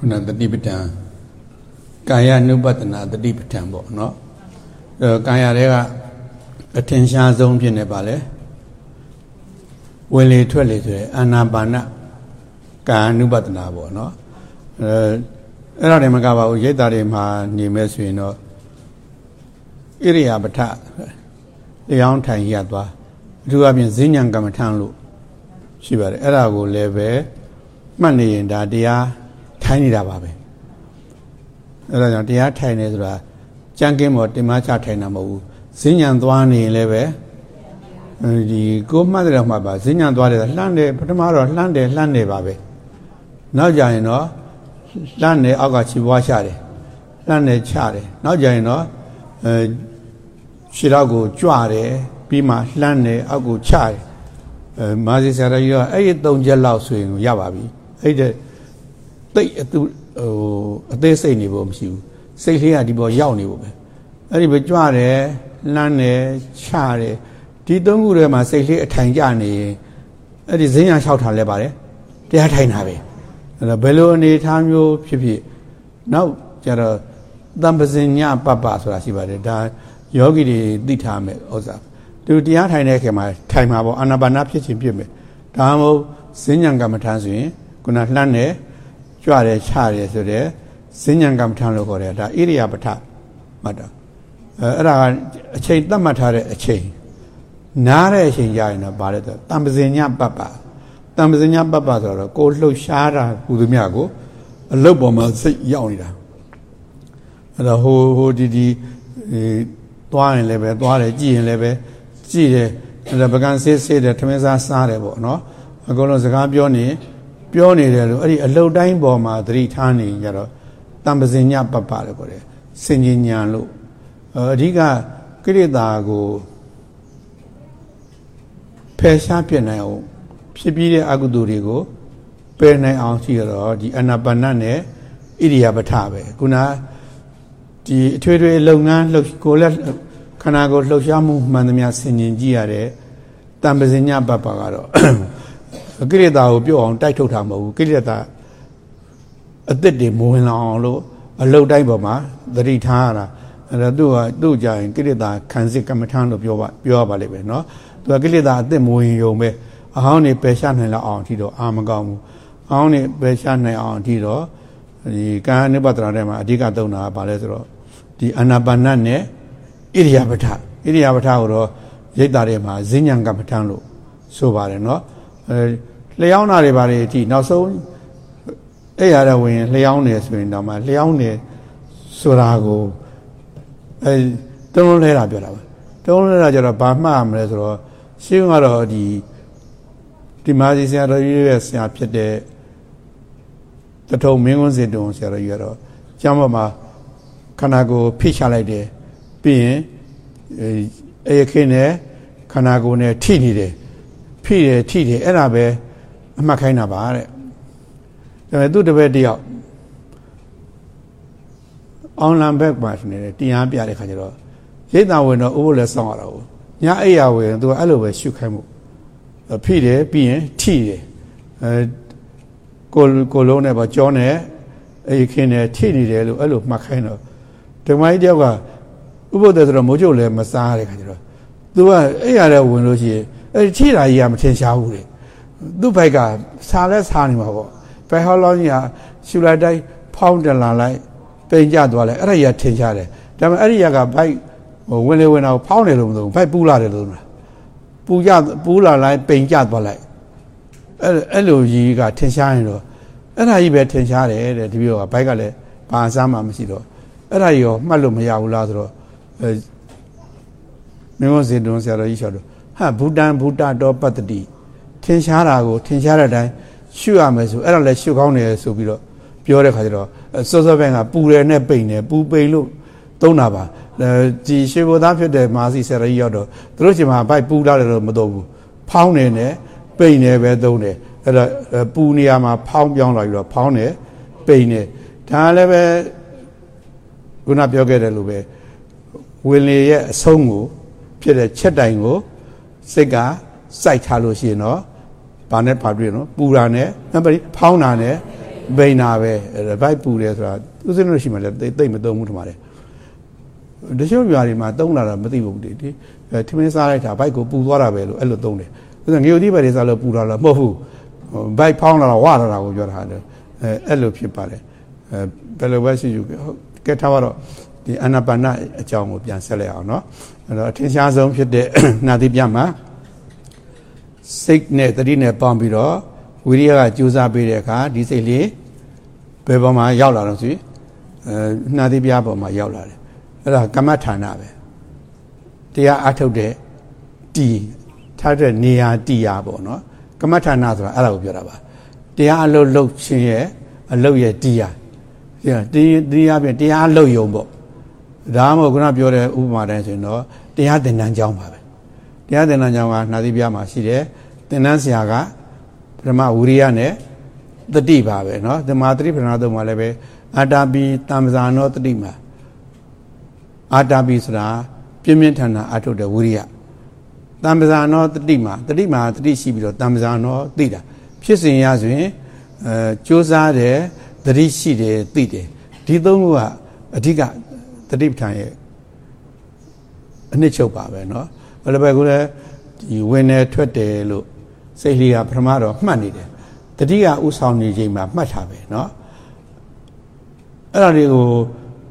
ခုနတတိပဋ္ဌာန်ကာယ ानु ပတနာတတိပဋ္ဌာန်ပေါ့နော်အဲကာယတွေကအထင်ရှားဆုံးဖြစ်နေပါလေဝင်လေထွက်လေဆိုရယ်အာနာပါနကာ ानु ပတနာပေါ့နော်အဲအဲ့ဒါတွေမကပါဘူးရိတ်တာတွေမှာနေမဲ့ဆိုရင်တော့ဣရိယာပဋ္ဌလျောင်းထိုင်ရသွားအထူးအဖြင့်ဈဉ္ဉံကမ္မထံလို့ရှိပါတယ်အဲ့ဒါကိုလည်းပဲမှတ်နေရင်ဒါတရား ထိုင်နေတာပါပဲအဲ့ဒါကြောင့်တရားထိုင်နေဆိုတာကြံကင်းမော်တင်မချထိုင်တာမဟုတ်ဘူးဈဉ္ဉံသွားနေရင်လည်းပဲဒီကိုမှတ်တယ်မှတ်ပါဈဉ္ဉံသွားတယ်လှမ်းတယ်ပထမတော့လှမ်းတယ်လှမ်းတယ်ပါပဲနောက်ကြရင်တော့လှမ်းတယ်အောက်ကခြေပွားချတယ်လှမ်းတယ်ချတယ်နောက်ကြရင်တော့အဲခြေတော့ကိုကြွတယ်ပြီးမှလှမ်းတယ်အောက်ကိုချတယ်အဲမာစီဆရာကြီးကအဲ့ဒီ၃ချက်လောက်ဆိုရင်ရပါပြီအဲ့ဒီ တိတ်အသူဟိုအသေးစိတ်နေဖို့မရှိဘူးစိတ်လေးကဒီပေါ်ရောက်နေဖို့ပဲအဲ့ဒီပဲကြွတယ်လှမ်းတယ်ချတယ်ဒီသုံးခုထဲမှာစိတ်လေးအထိုင်ကြနေရင်အဲ့ဒီဈဉ္ညာလျှောက်ထားလဲပါတယ်တရားထိုင်တာပဲအဲ့တော့ဘယ်လိုအနေထားမျိုးဖြစ်ဖြစ်နောက်ကျတော့တံပဇင်ညပပဆိုတာရှိပါတယ်ဒါယောဂီတွေသိထားမယ်ဥစ္စာသူတရားထိုင်တဲ့ခေတ်မှာထိုင်မှာပေါ့အာနာပါနာဖြစ်ခြင်းဖြစ်မယ်ဒါမှမဟုတ်ဈဉ္ညာကမ္မထာဆိုရင်ခုနလှမ်းတယ် ကြွတယ်ချတယ်ဆိုတဲ့ဈဉ္ညာကမ္မထာလို့ခေါ်တယ်ဒါဣရိယာပဋ္ဌမှတ်တာအဲအဲ့ဒါကအချိန်သတ်မှတ်ထားတဲ့အချိန်နားတဲ့အချိန်ကြရင်တော့ဗါလဲဆိုတံပဇင်ညပပတံပဇင်ညပပဆိုတော့ကိုလှုပ်ရှားတာကုသမြကိုအလုတ်ပေါ်မှာစိတ်ရောက်နေတာအဲ့တော့ဟိုဟိုဒီဒီသွားရင်လည်းပဲသွားတယ်ကြည့်ရင်လည်းပဲကြည့်တယ်အဲ့ဒါပကံဆေးဆေးတယ်ထမင်းစားစားတယ်ပေါ့နော်အကုန်လုံးစကားပြောနေ ပြောနေတယ်လို့အဲ့ဒီအလုတ်တိုင်းပေါ်မှာသတိထားနေကြတော့တံပဇင်ညပပလို့ခေါ်တယ်စင်ញညာလို့အဓိကကိရိတာကိုဖယ်ရှားပြနိုင်အောင်ဖြစ်ပြီးတဲ့အကုသိုလ်တွေကိုပယ်နိုင်အောင်ရှိတော့ဒီအနာပါနနဲ့ဣရိယာပထပဲခုနဒီအထွေထွေလုပ်ငန်းလှုပ်ကိုလက်ခန္ဓာကိုယ်လှုပ်ရှားမှုမှန်သမျှဆင်ញင်ကြည့်ရတဲ့တံပဇင်ညပပကတော့ ကိရိတာကိုပြုတ်အောင်တိုက်ထုတ်တာမဟုတ်ဘူးကိရိတာအသက်တွေမဝင်လာအောင်လို့အလုတ်တိုင်းပေါ်မှာသတိထားရတာအဲ့ဒါသူကသူ့ကြရင်ကိရိတာခံစစ်ကမ္မထမ်းလို့ပြောပါပြောပါလိမ့်မယ်နော်သူကကိရိတာအသက်မဝင်ရုံပဲအဟောင်းနေပယ်ရှားနိုင်လောက်အောင်အထိတော့အာမကောင်းဘူးအဟောင်းနေပယ်ရှားနိုင်အောင်အထိတော့ဒီကာယ ानु ပတရာထဲမှာအဓိကသုံးတာကဘာလဲဆိုတော့ဒီအာနာပါနနဲ့ဣရိယာပဋ္ဌဣရိယာပဋ္ဌကိုတော့ရိတ်တာထဲမှာဈဉ္ဉံကမ္မထံလို့ဆိုပါတယ်နော်အဲ လျှောင်းတာတွေဘာတွေအထိနောက်ဆုံးအဲ့ရတဲ့ဝင်လျှောင်းနေဆိုရင်တော့မှလျှောင်းနေဆိုတာကိုအဲတုံးလုံးလဲတာပြောတာပါတုံးလုံးလဲတာကျတော့ဘာမှမလဲဆိုတော့ရှင်းကတော့ဒီဒီမာစီဆရာတော်ကြီးရဲ့ဆရာဖြစ်တဲ့တထုံမင်းကွန်းစေတုံဆရာတော်ကြီးကတော့ကျောင်းပေါ်မှာခန္ဓာကိုယ်ဖိချလိုက်တယ်ပြီးရင်အဲရခင်းနဲ့ခန္ဓာကိုယ်နဲ့ထိနေတယ်ဖိတယ်ထိတယ်အဲ့ဒါပဲ အမှတ်ခိုင်းတာပါတဲ့ဒါပေမဲ့သူ့တပည့်တယောက်အောင်လံဘက်မှာနေတယ်တရားပြတဲ့ခါကျတော့ရိတ်တာဝင်တော့ဥပုလည်းစောင့်ရတာကိုညအိယာဝင်သူကအဲ့လိုပဲရှုခိုင်းမှုဖိတယ်ပြီးရင်ထိတယ်အဲကိုကိုလုံးနဲ့ပေါ့ကြောနဲ့အေးခင်းနဲ့ထိနေတယ်လို့အဲ့လိုမှတ်ခိုင်းတော့ဓမ္မကြီးတယောက်ကဥပုသ္တဆိုတော့မိုးချုပ်လည်းမစားရတဲ့ခါကျတော့သူကအဲ့ရတဲ့ဝင်လို့ရှိရင်အဲ့ဒီထိတာကြီးကမထင်ရှားဘူးလေ သူ့ဘိုက်ကစားလဲစားနေမှာပေါ့ဘယ်ဟောလောင်းကြီးကရှူလိုက်တိုင်းဖောင်းတလာလိုက်ပိန်ကြသွားလဲအဲ့ဒါကြီးကထင်ရှားတယ်ဒါပေမဲ့အဲ့ဒီရကဘိုက်ဟိုဝင်လေဝင်တော့ဖောင်းတယ်လို့မသုံးဘိုက်ပူလာတယ်လို့လားပူကြပူလာလိုက်ပိန်ကြသွားလိုက်အဲ့အဲ့လိုကြီးကထင်ရှားရင်တော့အဲ့ဒါကြီးပဲထင်ရှားတယ်တဲ့ဒီပြောကဘိုက်ကလည်းဘာစားမှမရှိတော့အဲ့ဒါကြီးရောမှတ်လို့မရဘူးလားဆိုတော့အဲမင်းမစင်တုံးဆရာတော်ကြီးပြောတော့ဟာဘူတန်ဘူတာတော်ပတ္တိ ထင်ရှားတာကိုထင်ရှားတဲ့အတိုင်းရှုရမယ်ဆိုအဲ့ဒါလည်းရှုကောင်းတယ်ဆိုပြီးတော့ပြောတဲ့ခါကျတော့စောစောပိုင်းကပူတယ်နဲ့ပိန်တယ်ပူပိန်လို့သုံးတာပါဒီရွှေဘုသားဖြစ်တဲ့မာစီဆရာကြီးရောက်တော့သူတို့ချိန်မှာဘိုက်ပူလာတယ်လို့မသုံးဘူးဖောင်းနေနဲ့ပိန်နေပဲသုံးတယ်အဲ့တော့ပူနေရာမှာဖောင်းပြောင်းလာပြီးတော့ဖောင်းနေပိန်နေဒါလည်းပဲခုနပြောခဲ့တယ်လို့ပဲဝင်လေရဲ့အဆုံးကိုဖြစ်တဲ့ချက်တိုင်ကိုစိတ်ကစိုက်ထားလို့ရှိရင်တော့ ဘာနဲ့ပါတွေ့နော်ပူတာနဲ့နံပါတ်ဖောင်းတာနဲ့ ဘိန်နာပဲဘိုက်ပူတယ်ဆိုတာဥစဉ်လို့ရှိမှလည်းသိမသုံးဘူးထင်ပါတယ်တချို့ပြားတွေမှာသုံးလာတာမသိဘူးဒီထမင်းစားလိုက်တာဘိုက်ကိုပူသွားတာပဲလို့အဲ့လိုသုံးတယ်ဥစဉ်ငရုတ်သီးပဲတွေစားလို့ပူတာလားမဟုတ်ဘူးဘိုက်ဖောင်းလာတော့ဝလာတာကိုပြောတာလေအဲအဲ့လိုဖြစ်ပါတယ်အဲဘယ်လိုပဲရှိယူကဲထားတော့ဒီအနာပါနအကြောင်းကိုပြန်ဆက်လိုက်အောင်เนาะအဲ့တော့အထင်ရှားဆုံးဖြစ်တဲ့နာသီပြမှာ စိတ်နဲ့တတိနဲ့ပေါင်းပြီးတော့ဝိရိယကကြိုးစားပေးတဲ့အခါဒီစိတ်လေးဘယ်ပေါ်မှာရောက်လာတော့ဆိုအဲနှာသီးပြားပေါ်မှာရောက်လာတယ်အဲ့ဒါကမ္မဌာနပဲတရားအထုတ်တဲ့တီထားတဲ့နေရာတီရာပေါ့နော်ကမ္မဌာနဆိုတာအဲ့ဒါကိုပြောတာပါတရားအလုပ်လုပ်ခြင်းရဲ့အလုပ်ရဲ့တီရာတရားတရားပြင်တရားအလုပ်ယုံပေါ့ဒါမှမဟုတ်ခုနပြောတဲ့ဥပမာတိုင်းဆိုရင်တော့တရားသင်တန်းကျောင်းပါပဲ တရားသင်တန်းကျောင်းကနှာသီးပြားမှာရှိတယ်သင်တန်းဆရာကပထမဝိရိယနဲ့တတိပါပဲเนาะသမာတတိပဏာသုံးမှာလည်းပဲအာတာပိတမ္ပဇာနောတတိမှာအာတာပိဆိုတာပြင်းပြင်းထန်ထန်အထုတ်တဲ့ဝိရိယတမ္ပဇာနောတတိမှာတတိမှာတတိရှိပြီးတော့တမ္ပဇာနောသိတာဖြစ်စဉ်ရဆိုရင်အဲစ조사တယ်တတိရှိတယ်သိတယ်ဒီသုံးခုကအဓိကတတိပဋ္ဌာန်ရဲ့အနှစ်ချုပ်ပါပဲเนาะ ဘယ်လိုပဲကိုလဲဒီဝင်နေထွက်တယ်လို့စိတ်လေးကပထမတော့မှတ်နေတယ်တတိကဥဆောင်နေချိန်မှာမှတ်ထားပဲเนาะအဲ့ဒါလေးကို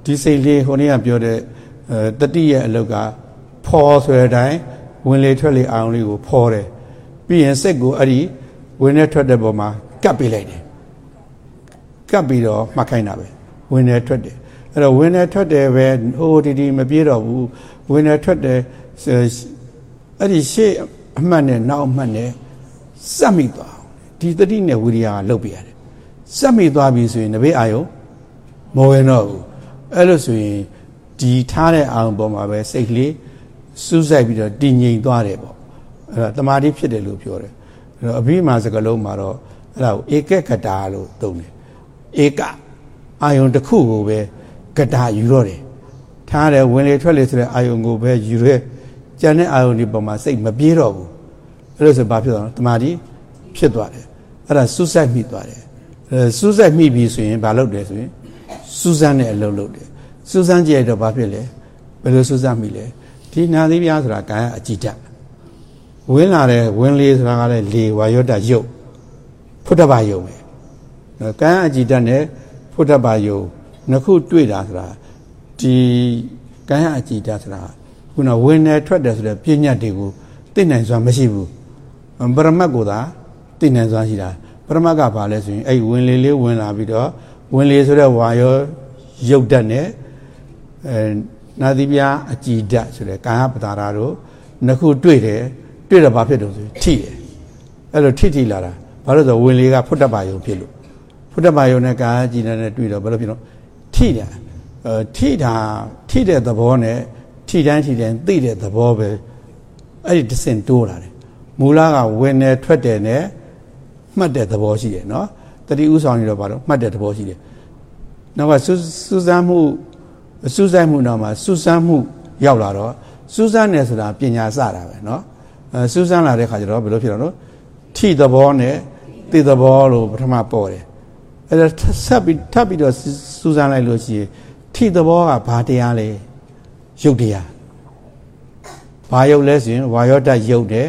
ဒီစိတ်လေးဟိုနေ့ကပြောတဲ့အဲတတိရဲ့အလုတ်ကဖော်ဆိုတဲ့အတိုင်းဝင်လေထွက်လေအာရုံလေးကိုဖော်တယ်ပြီးရင်စိတ်ကိုအဲ့ဒီဝင်နေထွက်တဲ့ပုံမှာကပ်ပေးလိုက်တယ်ကပ်ပြီးတော့မှတ်ခိုင်းတာပဲဝင်နေထွက်တယ်အဲ့တော့ဝင်နေထွက်တယ်ပဲဟိုဒီဒီမပြေတော့ဘူးဝင်နေထွက်တယ် အဲ့ဒီရှေ့အမှတ်နဲ့နောက်အမှတ်နဲ့စက်မိသွားဒီတတိနဲ့ဝိရိယကလှုပ်ပြရတယ်စက်မိသွားပြီဆိုရင်တပည့်အာယုံမဝင်တော့ဘူးအဲ့လိုဆိုရင်ဒီထားတဲ့အာယုံပေါ်မှာပဲစိတ်လေးစူးစိုက်ပြီးတော့တည်ငြိမ်သွားတယ်ပေါ့အဲ့ဒါတမာတိဖြစ်တယ်လို့ပြောတယ်အဲ့တော့အဘိမာစကလုံးမှာတော့အဲ့ဒါကိုဧကကတာလို့သုံးတယ်ဧကအာယုံတစ်ခုကိုပဲကတာယူတော့တယ်ထားတယ်ဝင်လေထွက်လေဆိုတဲ့အာယုံကိုပဲယူရဲ ကျန်တဲ့အာယုံဒီပေါ်မှာစိတ်မပြေးတော့ဘူးအဲ့လိုဆိုဘာဖြစ်သွားလဲတမာတိဖြစ်သွားတယ်အဲ့ဒါစူးစိုက်မိသွားတယ်အဲစူးစိုက်မိပြီဆိုရင်ဘာလုပ်တယ်ဆိုရင်စူးစမ်းတဲ့အလုပ်လုပ်တယ်စူးစမ်းကြည့်ရတော့ဘာဖြစ်လဲဘယ်လိုစူးစမ်းမိလဲဒီနာသီးပြားဆိုတာကာယအကြည်တဝင်လာတဲ့ဝင်လေဆိုတာကလည်းလေဝါယောတရုပ်ဖုဒ္ဓဘာယုံပဲကာယအကြည်တနဲ့ဖုဒ္ဓဘာယုံနှစ်ခုတွေ့တာဆိုတာဒီကာယအကြည်တဆိုတာ ခုနဝင်နေထွက်တယ်ဆိုတဲ့ပြဉ္ညာတွေကိုသိနိုင်စွာမရှိဘူးပရမတ်ကိုသာသိနိုင်စွာရှိတာပရမတ်ကဘာလဲဆိုရင်အဲ့ဝင်လေလေးဝင်လာပြီးတော့ဝင်လေဆိုတဲ့ဝါရောရုပ်တတ်နဲ့အဲနာသီပြားအကြည်ဓာတ်ဆိုတဲ့ကာယပတာရာတို့နှစ်ခုတွေ့တယ်တွေ့တော့ဘာဖြစ်တော့ဆိုထိတယ်အဲ့လိုထိထိလာတာဘာလို့ဆိုဝင်လေကဖုတ်တပါယုံဖြစ်လို့ဖုတ်တပါယုံနဲ့ကာယကြည်နဲ့တွေ့တော့ဘာလို့ဖြစ်တော့ထိတယ်အဲထိတာထိတဲ့သဘောနဲ့ ထီတိုင်းထီတိုင်းသိတဲ့သဘောပဲအဲ့ဒီတစင်တိုးလာတယ်မူလကဝင်နေထွက်တယ်နဲ့မှတ်တဲ့သဘောရှိတယ်နော်တတိဥဆောင်နေတော့ပါတော့မှတ်တဲ့သဘောရှိတယ်နောက်ကစူးစူးစမ်းမှုစူးစမ်းမှုနောက်မှာစူးစမ်းမှုရောက်လာတော့စူးစမ်းနေဆိုတာပညာစတာပဲနော်စူးစမ်းလာတဲ့ခါကျတော့ဘယ်လိုဖြစ်တော့နော်ထီသဘောနဲ့သိသဘောလို့ပထမပေါ်တယ်အဲ့ဒါဆက်ပြီးထပ်ပြီးတော့စူးစမ်းလိုက်လို့ရှိရင်ထီသဘောကဘာတရားလဲ ရုပ်တရားဘာရုပ်လဲဆိုရင်ဝါယောတရုပ်တဲ့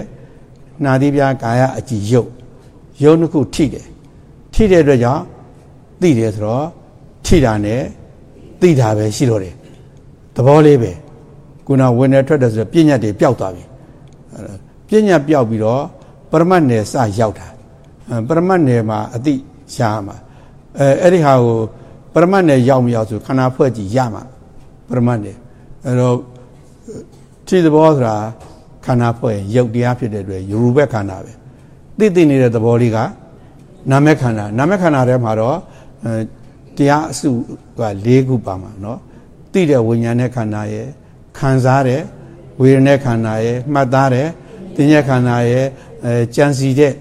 နှာသီးပြားကာယအကြည်ရုပ်ရုပ်နှစ်ခုထိတယ်ထိတဲ့အတွက်ကြောင့်သိတယ်ဆိုတော့ထိတာနဲ့သိတာပဲရှိတော့တယ်သဘောလေးပဲခုနဝင်နေထွက်တယ်ဆိုတော့ပြဉ္ညာတွေပျောက်သွားပြီပြဉ္ညာပျောက်ပြီးတော့ပရမတ်နယ်စရောက်တာပရမတ်နယ်မှာအတိရှားမှာအဲအဲ့ဒီဟာကိုပရမတ်နယ်ရောက်မရောက်ဆိုခန္ဓာဖွဲ့ကြည့်ရမှာပရမတ်နယ် အဲ့တော့ခြေသဘောဆိုတာခန္ဓာဖွဲ့ရုပ်တရားဖြစ်တဲ့အတွက်ယူရူဘက်ခန္ဓာပဲသိသိနေတဲ့သဘောလေးကနာမခန္ဓာနာမခန္ဓာထဲမှာတော့တရားအစုက၄ခုပါမှာเนาะသိတဲ့ဝိညာဉ်နဲ့ခန္ဓာရဲ့ခံစားတဲ့ဝေဒနာခန္ဓာရဲ့မှတ်သားတဲ့သင်္ညခန္ဓာရဲ့အဲကြံစီတဲ့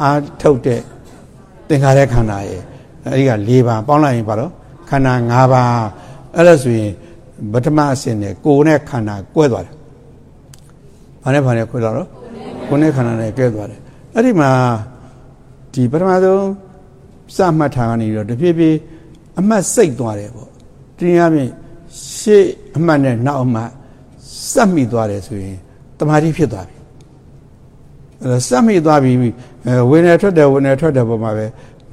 အာထုတ်တဲ့သင်္ခါရခန္ဓာရဲ့အဲဒီက၄ပါးပေါင်းလိုက်ရင်ဘာလို့ခန္ဓာ၅ပါးအဲ့ဒါဆိုရင် ပထမအဆင့်နဲ့ကိုယ်နဲ့ခန္ဓာကွဲသွားတယ်။ဘာနဲ့ဘာနဲ့ခွဲသွားတော့ကိုယ်နဲ့ခန္ဓာနဲ့ကွဲသွားတယ်။အဲ့ဒီမှာဒီပထမဆုံးပစမှတ်ထားကနေတော့တဖြည်းဖြည်းအမှတ်စိတ်သွားတယ်ပေါ့တရားဖြင့်ရှေ့အမှတ်နဲ့နောက်အမှတ်စက်မိသွားတယ်ဆိုရင်တမာတိဖြစ်သွားပြီအဲစက်မိသွားပြီအဲဝိနေထွက်တယ်ဝိနေထွက်တယ်ပုံမှာပဲ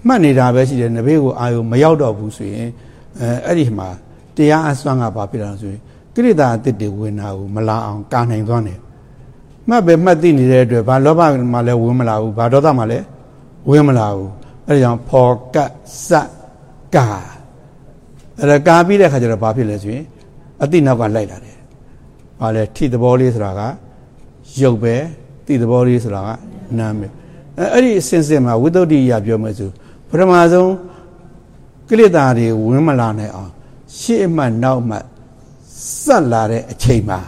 မှတ်နေတာပဲရှိတယ်နဘေးကိုအာယုမရောက်တော့ဘူးဆိုရင်အဲအဲ့ဒီမှာ တရားအစွမ်းကဘာဖြစ်တာဆိုရင်ကိရိတာအစ်တွေဝင်တာကိုမလာအောင်ကာနိုင်သွားတယ်မှတ်ပဲမှတ်သိနေတဲ့အတွက်ဘာလောဘမှလည်းဝင်မလာဘူးဘာဒေါသမှလည်းဝင်မလာဘူးအဲဒါကြောင့်ဖော်ကတ်စကာအဲ့ဒါကာပြီးတဲ့ခါကျတော့ဘာဖြစ်လဲဆိုရင်အတိနောက်ကလိုက်လာတယ်။ဘာလဲထိသဘောလေးဆိုတာကရုပ်ပဲတိသဘောလေးဆိုတာကနာမ်ပဲ။အဲအဲ့ဒီအစဉ်စဉ်မှာဝိသုဒ္ဓိယပြောမယ်ဆိုပထမဆုံးကိလေသာတွေဝင်မလာနိုင်အောင် ရှေ့အမှတ်နောက်မှစက်လာတဲ့အချိန်မှာ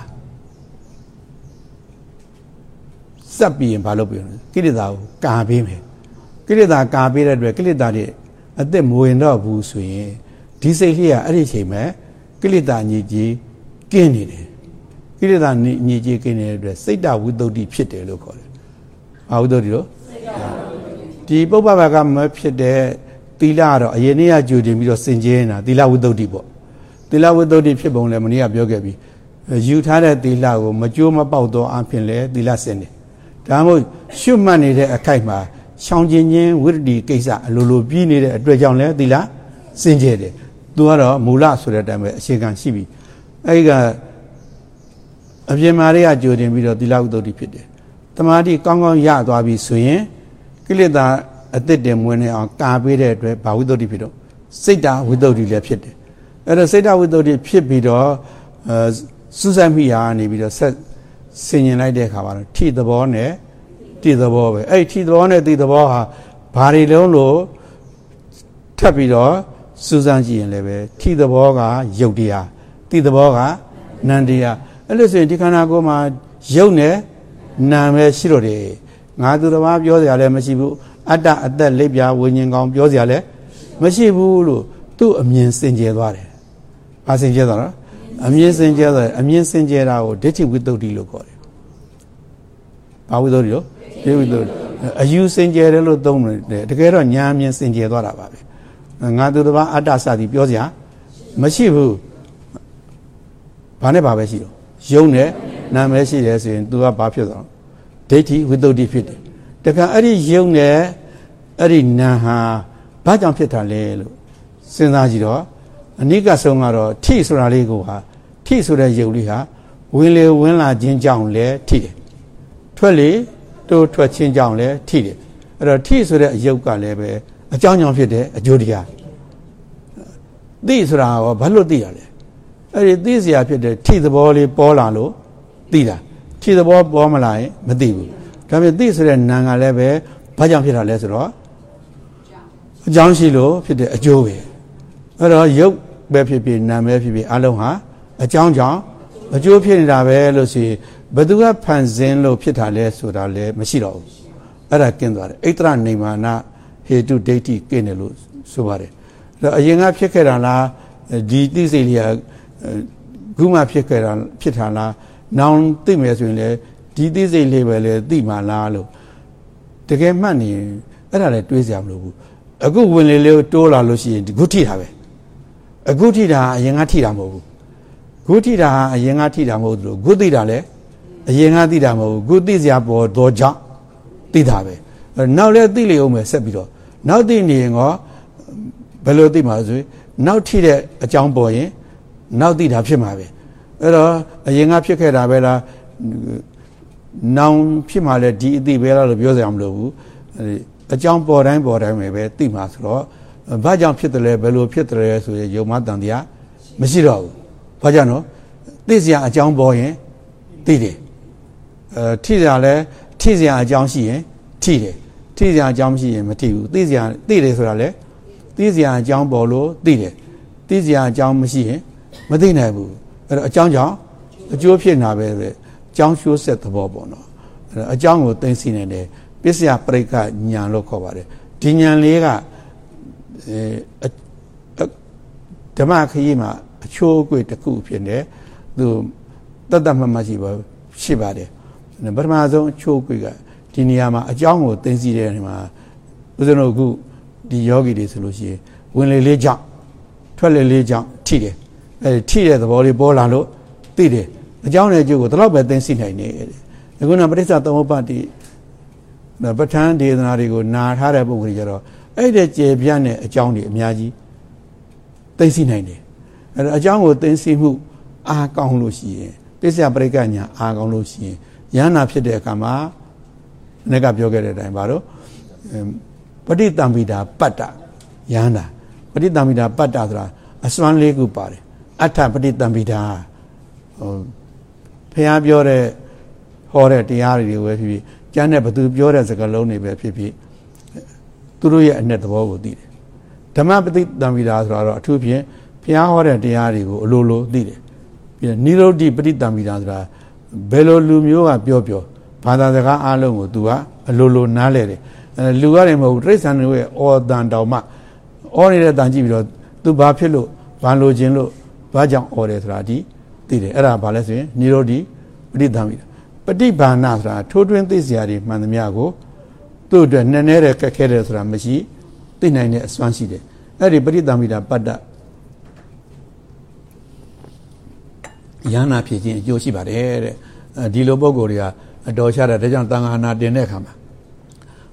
စက်ပြီးရင်ဘာလုပ်ပြီးလဲကိလေသာကိုကာပေးမယ်ကိလေသာကာပေးတဲ့အတွက်ကိလေသာတွေအသက်မဝင်တော့ဘူးဆိုရင်ဒီစိတ်လေးကအဲ့ဒီအချိန်မှာကိလေသာညစ်ကြီးကင်းနေတယ်ကိလေသာညစ်ကြီးကင်းနေတဲ့အတွက်စိတ်တဝိသုဒ္ဓိဖြစ်တယ်လို့ခေါ်တယ်။အာဝိသုဒ္ဓိလို့ဒီပုပ္ပဘာကမဖြစ်တဲ့သီလကတော့အရင်နေ့ကကြိုတင်ပြီးတော့စင်ကြဲနေတာသီလဝိသုဒ္ဓိပေါ့။ သီလဝိသုဒ္ဓိဖြစ်ပုံလည်းမနေ့ကပြောခဲ့ပြီ။ယူထားတဲ့သီလကိုမကြိုးမပေါက်တော့အဖြစ်လဲသီလစင်တယ်။ဒါမှမဟုတ်ရှုမှတ်နေတဲ့အခိုက်မှာရှောင်ကျင်ခြင်းဝိရဒိကိစ္စအလိုလိုပြီးနေတဲ့အတွက်ကြောင့်လဲသီလစင်ကြဲတယ်။သူကတော့မူလဆိုတဲ့အတိုင်းပဲအခြေခံရှိပြီ။အဲဒီကအပြင်မာတွေကကြိုတင်ပြီးတော့သီလဝိတ္တုဖြစ်တယ်။တမာတိကောင်းကောင်းရသွားပြီဆိုရင်ကိလေသာအသစ်တင်မွေးနေအောင်ကာပေးတဲ့အတွက်ဘာဝိတ္တုဖြစ်တော့စိတ်တဝိတ္တုလည်းဖြစ်တယ်။ အဲ့တော့စိတ်တဝိတ္တုဖြစ်ပြီးတော့အဲစူးစိုက်မိရာနေပြီးတော့ဆက်ဆင်ញင်လိုက်တဲ့အခါမှာထိသဘောနဲ့တိသဘောပဲအဲ့ထိသဘောနဲ့တိသဘောဟာဘာတွေလုံးလို့ထပ်ပြီးတော့စူးစမ်းကြည့်ရင်လည်းပဲထိသဘောကယုတ်တရားတိသဘောကနန္တရားအဲ့လို့ဆိုရင်ဒီခန္ဓာကိုယ်မှာယုတ်နဲ့နာမ်ပဲရှိတော့တယ်ငါသူတစ်ပါးပြောစရာလည်းမရှိဘူးအတ္တအသက်လက်ပြဝิญဉ်ကောင်ပြောစရာလည်းမရှိဘူးလို့သူ့အမြင်စင်ကြယ်သွားတယ်။ ဘာစင်ကြယ်သွားတော့အမြင်စင်ကြယ်သွားတယ်အမြင်စင်ကြယ်တာကိုဒိဋ္ဌိဝိတ္တုလို့ခေါ်တယ်။ဘာဝိတ္တုလို့ဒီဝိတ္တုအယူစင်ကြယ်တယ်လို့သုံးတယ်တကယ်တော့ညာအမြင်စင်ကြယ်သွားတာပါပဲ။ငါသူတစ်ပါးအတ္တစသည်ပြောစရာမရှိဘူး။ဘာနဲ့ဘာပဲရှိတော့ယုံနဲ့နာမည်ရှိတယ်ဆိုရင် तू ကဘာဖြစ်သွားဒိဋ္ဌိဝိတ္တုဖြစ်တယ်တခါအဲ့ဒီယုံနဲ့အဲ့ဒီနာဟာဘာကြောင့်ဖြစ်တာလဲလို့စဉ်းစားကြည့်တော့ အနိကဆုံးကတော့ထိဆိုတာလေးကိုဟာထိဆိုတဲ့ယုတ်လေးဟာဝင်လေဝင်လာခြင်းကြောင့်လည်းထိတယ်ထွက်လေတိုးထွက်ခြင်းကြောင့်လည်းထိတယ်အဲ့တော့ထိဆိုတဲ့အယုတ်ကလည်းပဲအကြောင်းကြောင့်ဖြစ်တဲ့အကျိုးတရားသိဆိုတာကဘာလို့သိရလဲအဲ့ဒီသိစရာဖြစ်တဲ့ထိသဘောလေးပေါ်လာလို့သိတာထိသဘောပေါ်မလာရင်မသိဘူးဒါပေမဲ့သိဆိုတဲ့နာမ်ကလည်းပဲဘာကြောင့်ဖြစ်တာလဲဆိုတော့အကြောင်းရှိလို့ဖြစ်တဲ့အကျိုးပဲအဲ့တော့ယုတ် ပဲဖြစ်ဖြစ်နာမ်ပဲဖြစ်ဖြစ်အလုံးဟာအကြောင်းကြောင့်အကျိုးဖြစ်နေတာပဲလို့ဆိုရင်ဘသူကဖန်ဆင်းလို့ဖြစ်တာလဲဆိုတာလည်းမရှိတော့ဘူးအဲ့ဒါကျင်းသွားတယ်အိတ္တရနေမာနဟေတုဒိဋ္ဌိကျင်းတယ်လို့ဆိုပါတယ်အဲ့တော့အရင်ကဖြစ်ခဲ့တာလားဒီသိစိတ်လေးကခုမှဖြစ်ခဲ့တာဖြစ်တာလားနောင်သိမယ်ဆိုရင်လေဒီသိစိတ်လေးပဲလေသိမှလားလို့တကယ်မှတ်နေအဲ့ဒါလည်းတွေးစရာမလိုဘူးအခုဝင်လေလေးတိုးလာလို့ရှိရင်ဒီခုထိတာပဲ အခုထိတာအရင်ကထိတာမဟုတ်ဘူးခုထိတာအရင်ကထိတာမဟုတ်ဘူးခုသိတာလည်းအရင်ကသိတာမဟုတ်ဘူးခုသိစရာပေါ်တော့ကြောင့်သိတာပဲနောက်လည်းသိလေအောင်မယ်ဆက်ပြီးတော့နောက်သိနေရင်ရောဘယ်လိုသိမှာဆိုရင်နောက်ထိတဲ့အကြောင်းပေါ်ရင်နောက်သိတာဖြစ်မှာပဲအဲ့တော့အရင်ကဖြစ်ခဲ့တာပဲလားနောင်ဖြစ်မှလည်းဒီအသိပဲလားလို့ပြောစရာမလိုဘူးအကြောင်းပေါ်တိုင်းပေါ်တိုင်းပဲပဲသိမှာဆိုတော့ ဘာကြောင့်ဖြစ်တယ်လဲဘယ်လိုဖြစ်တယ်လဲဆိုရင်ယုံမတန်တရားမရှိတော့ဘူးဘာကြောင့်နော်သိစရာအကြောင်းပေါ်ရင်သိတယ်အဲထိစရာလဲထိစရာအကြောင်းရှိရင်ထိတယ်ထိစရာအကြောင်းမရှိရင်မထိဘူးသိစရာသိတယ်ဆိုတာလဲသိစရာအကြောင်းပေါ်လို့သိတယ်သိစရာအကြောင်းမရှိရင်မသိနိုင်ဘူးအဲ့တော့အကြောင်းကြောင့်အကျိုးဖြစ်နာပဲပဲအကြောင်းကျိုးဆက်သဘောပေါ့နော်အဲ့တော့အကြောင်းကိုသိသိနေတယ်ပစ္စယပရိက္ခညာလို့ခေါ်ပါတယ်ဒီညာလေးက အဲဓမ္မခရီးမှာအချိုးအကွေတစ်ခုဖြစ်နေသူတတ်တတ်မှတ်မှရှိပါရှိပါတယ်ပထမဆုံးအချိုးအကွေကဒီနေရာမှာအကြောင်းကိုသိသိတဲ့နေရာမှာဦးဇင်းတို့အခုဒီယောဂီတွေဆိုလို့ရှိရင်ဝင်လေလေးကြောင့်ထွက်လေလေးကြောင့်ထိတယ်အဲထိတဲ့သဘောလေးပေါ်လာလို့သိတယ်အကြောင်းနဲ့အကျိုးကိုဒီလောက်ပဲသိသိနိုင်တယ်အခုနပရိစ္ဆသမုပ္ပါတိပဋ္ဌာန်းဒေသနာတွေကိုနာထားတဲ့ပုဂ္ဂိုလ်ကြတော့ အဲ့တဲ့ကျေပြန့်တဲ့အကြောင်းတွေအများကြီးသိသိနိုင်တယ်အဲ့တော့အကြောင်းကိုသိသိမှုအားကောင်းလို့ရှိရင်ပစ္စယပရိက္ခညာအားကောင်းလို့ရှိရင်ယန္နာဖြစ်တဲ့အခါမှာအ ਨੇ ကပြောခဲ့တဲ့အတိုင်းပါတော့ပဋိတံပိတာပတ္တယန္နာပဋိတံပိတာပတ္တဆိုတာအစွမ်းလေးခုပါတယ်အထပဋိတံပိတာဟိုဖះပြောတဲ့ဟောတဲ့တရားတွေပဲဖြစ်ဖြစ်ကျမ်းတဲ့ဘသူပြောတဲ့စကားလုံးတွေပဲဖြစ်ဖြစ် သူတို့ရဲ့အ내သဘောကိုသိတယ်ဓမ္မပဋိတံပိတာဆိုတာတော့အထူးဖြင့်ဖះဟောတဲ့တရားတွေကိုအလိုလိုသိတယ်ပြီးနိရောဓိပဋိတံပိတာဆိုတာဘယ်လိုလူမျိုးကပြောပြောဘာသာစကားအားလုံးကို तू ကအလိုလိုနားလဲတယ်အဲလူရတယ်မဟုတ်ဘူးတိရစ္ဆာန်တွေရဲ့အော်တန်တောင်မှအော်နေတဲ့တန်ကြည့်ပြီးတော့ तू ဘာဖြစ်လို့ဘာလိုခြင်းလို့ဘာကြောင့်အော်တယ်ဆိုတာဒီသိတယ်အဲ့ဒါဘာလဲဆိုရင်နိရောဓိပဋိတံပိတာပฏิဘာနာဆိုတာထိုးထွင်းသိစရာတွေမှန်သမျှကို သူ့အတွက်နည်းနည်းတဲ့ခက်ခဲတယ်ဆိုတာမရှိသိနိုင်တဲ့အစွမ်းရှိတယ်အဲ့ဒီပฏิတံပိတာပတ္တယန္နာဖြစ်ခြင်းအကျိုးရှိပါတယ်တဲ့ဒီလိုပုံကိုယ်တွေကအတော်ရှားတယ်ဒါကြောင့်တန်ခါနာတင်တဲ့အခါမှာ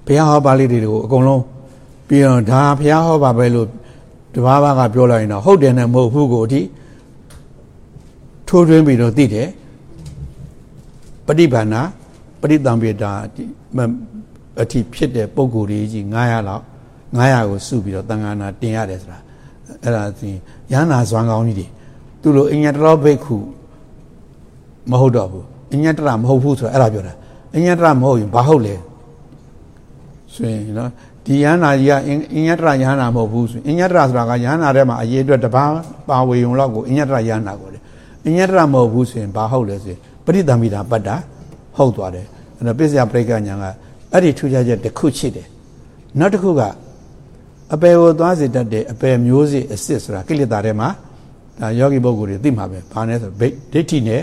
ဘုရားဟောပါဠိတွေကိုအကုန်လုံးပြီးတော့ဒါဘုရားဟောပါပဲလို့တဘာဘာကပြောလိုက်ရင်တော့ဟုတ်တယ်နဲ့မဟုတ်ဘူးကိုအထိထိုးထွင်းပြီးတော့သိတယ်ပฏิဘာနာပရိသံပေတာ အထိဖြစ်တဲ့ပုံကိုယ်ကြီး900လောက်900ကိုစုပြီးတော့တန်ခါနာတင်ရတယ်ဆိုတာအဲ့ဒါသိရဟနာဇွမ်းကောင်းကြီးတွေသူလိုအင်္ဂတရောဘိက္ခုမဟုတ်တော့ဘူးအညတရမဟုတ်ဘူးဆိုတော့အဲ့ဒါပြောတာအညတရမဟုတ်ရင်ဘာဟုတ်လဲဆိုရင်နော်ဒီယန္နာကြီးကအညတရယန္နာမဟုတ်ဘူးဆိုရင်အညတရဆိုတာကယန္နာထဲမှာအရေးအတွက်တပါးပါဝေုံလောက်ကိုအညတရယန္နာကိုလေအညတရမဟုတ်ဘူးဆိုရင်ဘာဟုတ်လဲဆိုရင်ပရိသမိတာပတ္တာဟုတ်သွားတယ်အဲ့တော့ပစ္စယပရိက္ခညာက အဲ့ဒီထူးခြားချက်တစ်ခုရှိတယ်နောက်တစ်ခုကအပယ်ကိုသွားစေတတ်တဲ့အပယ်မျိုးစေ့အစစ်ဆိုတာကိလေသာထဲမှာဒါယောဂီပုဂ္ဂိုလ်တွေသိမှာပဲဘာလဲဆိုဒိဋ္ဌိနဲ့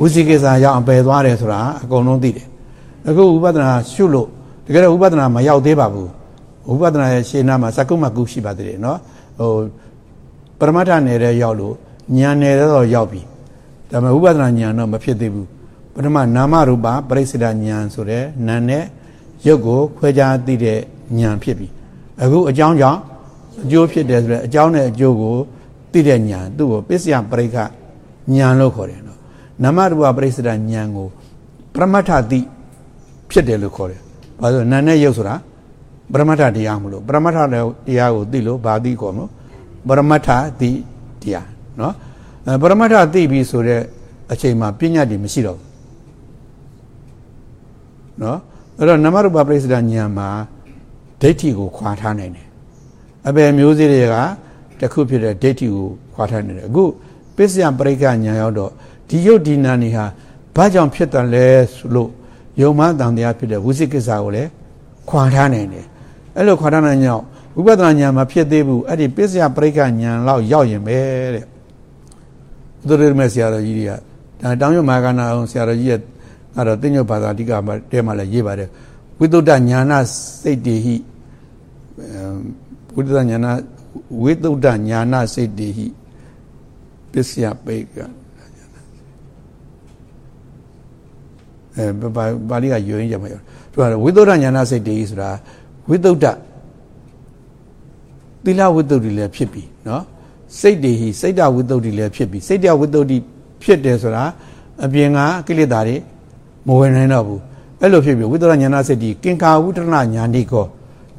ဝိသိကိစ္စရောက်အပယ်သွားတယ်ဆိုတာအကုန်လုံးသိတယ်အခုဥပဒနာရှုလို့တကယ်တော့ဥပဒနာမရောက်သေးပါဘူးဥပဒနာရဲ့ရှေ့နာမှာစကုမကုရှိပါသေးတယ်နော်ဟိုပရမတ္ထနယ်တဲ့ရောက်လို့ညာနယ်တော့ရောက်ပြီဒါပေမဲ့ဥပဒနာညာတော့မဖြစ်သေးဘူးပထမနာမရူပပရိစ္ဆေဒညာဆိုတဲ့နာနဲ့ ရုပ်ကိုခွဲခြားသိတဲ့ညာဖြစ်ပြီအခုအကြောင်းကြောင့်အကျိုးဖြစ်တယ်ဆိုတဲ့အကြောင်းနဲ့အကျိုးကိုသိတဲ့ညာသူ့ကိုပစ္စယပရိက္ခညာလို့ခေါ်တယ်နမရူပပရိစ္ဆေဒဉာဏ်ကိုပရမတ္ထတိဖြစ်တယ်လို့ခေါ်တယ်။ဘာလို့နာနဲ့ရုပ်ဆိုတာပရမတ္ထတရားမလို့ပရမတ္ထတရားကိုသိလို့ဘာသိခေါ်မလို့ပရမတ္ထတိတရားနော်ပရမတ္ထသိပြီဆိုတဲ့အချိန်မှာပညာတည်မရှိတော့ဘူးနော် အဲ့တော့နမရူပပရိစ္ဆေဒဉာဏ်မှာဒိဋ္ဌိကိုခွာထားနိုင်တယ်အပယ်မျိုးစေ့တွေကတခုဖြစ်တဲ့ဒိဋ္ဌိကိုခွာထားနိုင်တယ်အခုပစ္စယပရိက္ခဉာဏ်ရောက်တော့ဒီယုတ်ဒီနာနေဟာဘာကြောင့်ဖြစ်တယ်လဲဆိုလို့ယုံမှန်တန်တရားဖြစ်တဲ့ဝိသိကိစ္စကိုလည်းခွာထားနိုင်တယ်အဲ့လိုခွာထားနိုင်ကြောင့်ဝိပဿနာဉာဏ်မှာဖြစ်သေးဘူးအဲ့ဒီပစ္စယပရိက္ခဉာဏ်လောက်ရောက်ရင်ပဲတဲ့သူတို့ရဲ့ဆရာတော်ကြီးတွေကဒါတောင်းရမာကနာအောင်ဆရာတော်ကြီးရဲ့ အဲ့တော့သိညုတ်ဘာသာအဓိကမှာတဲမှာလည်းရေးပါတယ်ဝိသုဒ္ဓညာနာစိတ်တေဟိဝိသုဒ္ဓညာနာဝိသုဒ္ဓညာနာစိတ်တေဟိပစ္စယပိကအဲပါဠိကယွင်းကြမှာသူကဝိသုဒ္ဓဉာဏစိတ်တည်းဆိုတာဝိသုဒ္ဓသီလဝိသုဒ္ဓလည်းဖြစ်ပြီနော်စိတ်တည်းဟိစိတ်တဝိသုဒ္ဓလည်းဖြစ်ပြီစိတ်တဝိသုဒ္ဓဖြစ်တယ်ဆိုတာအပြင်ကကိလေသာတွေ မဝင်နိုင်တော့ဘူးအဲ့လိုဖြစ်ပြီဝိသုဒ္ဓဉာဏစိတ်တည်းကင်္ကာဝုဒ္ဓနာဉာဏိကော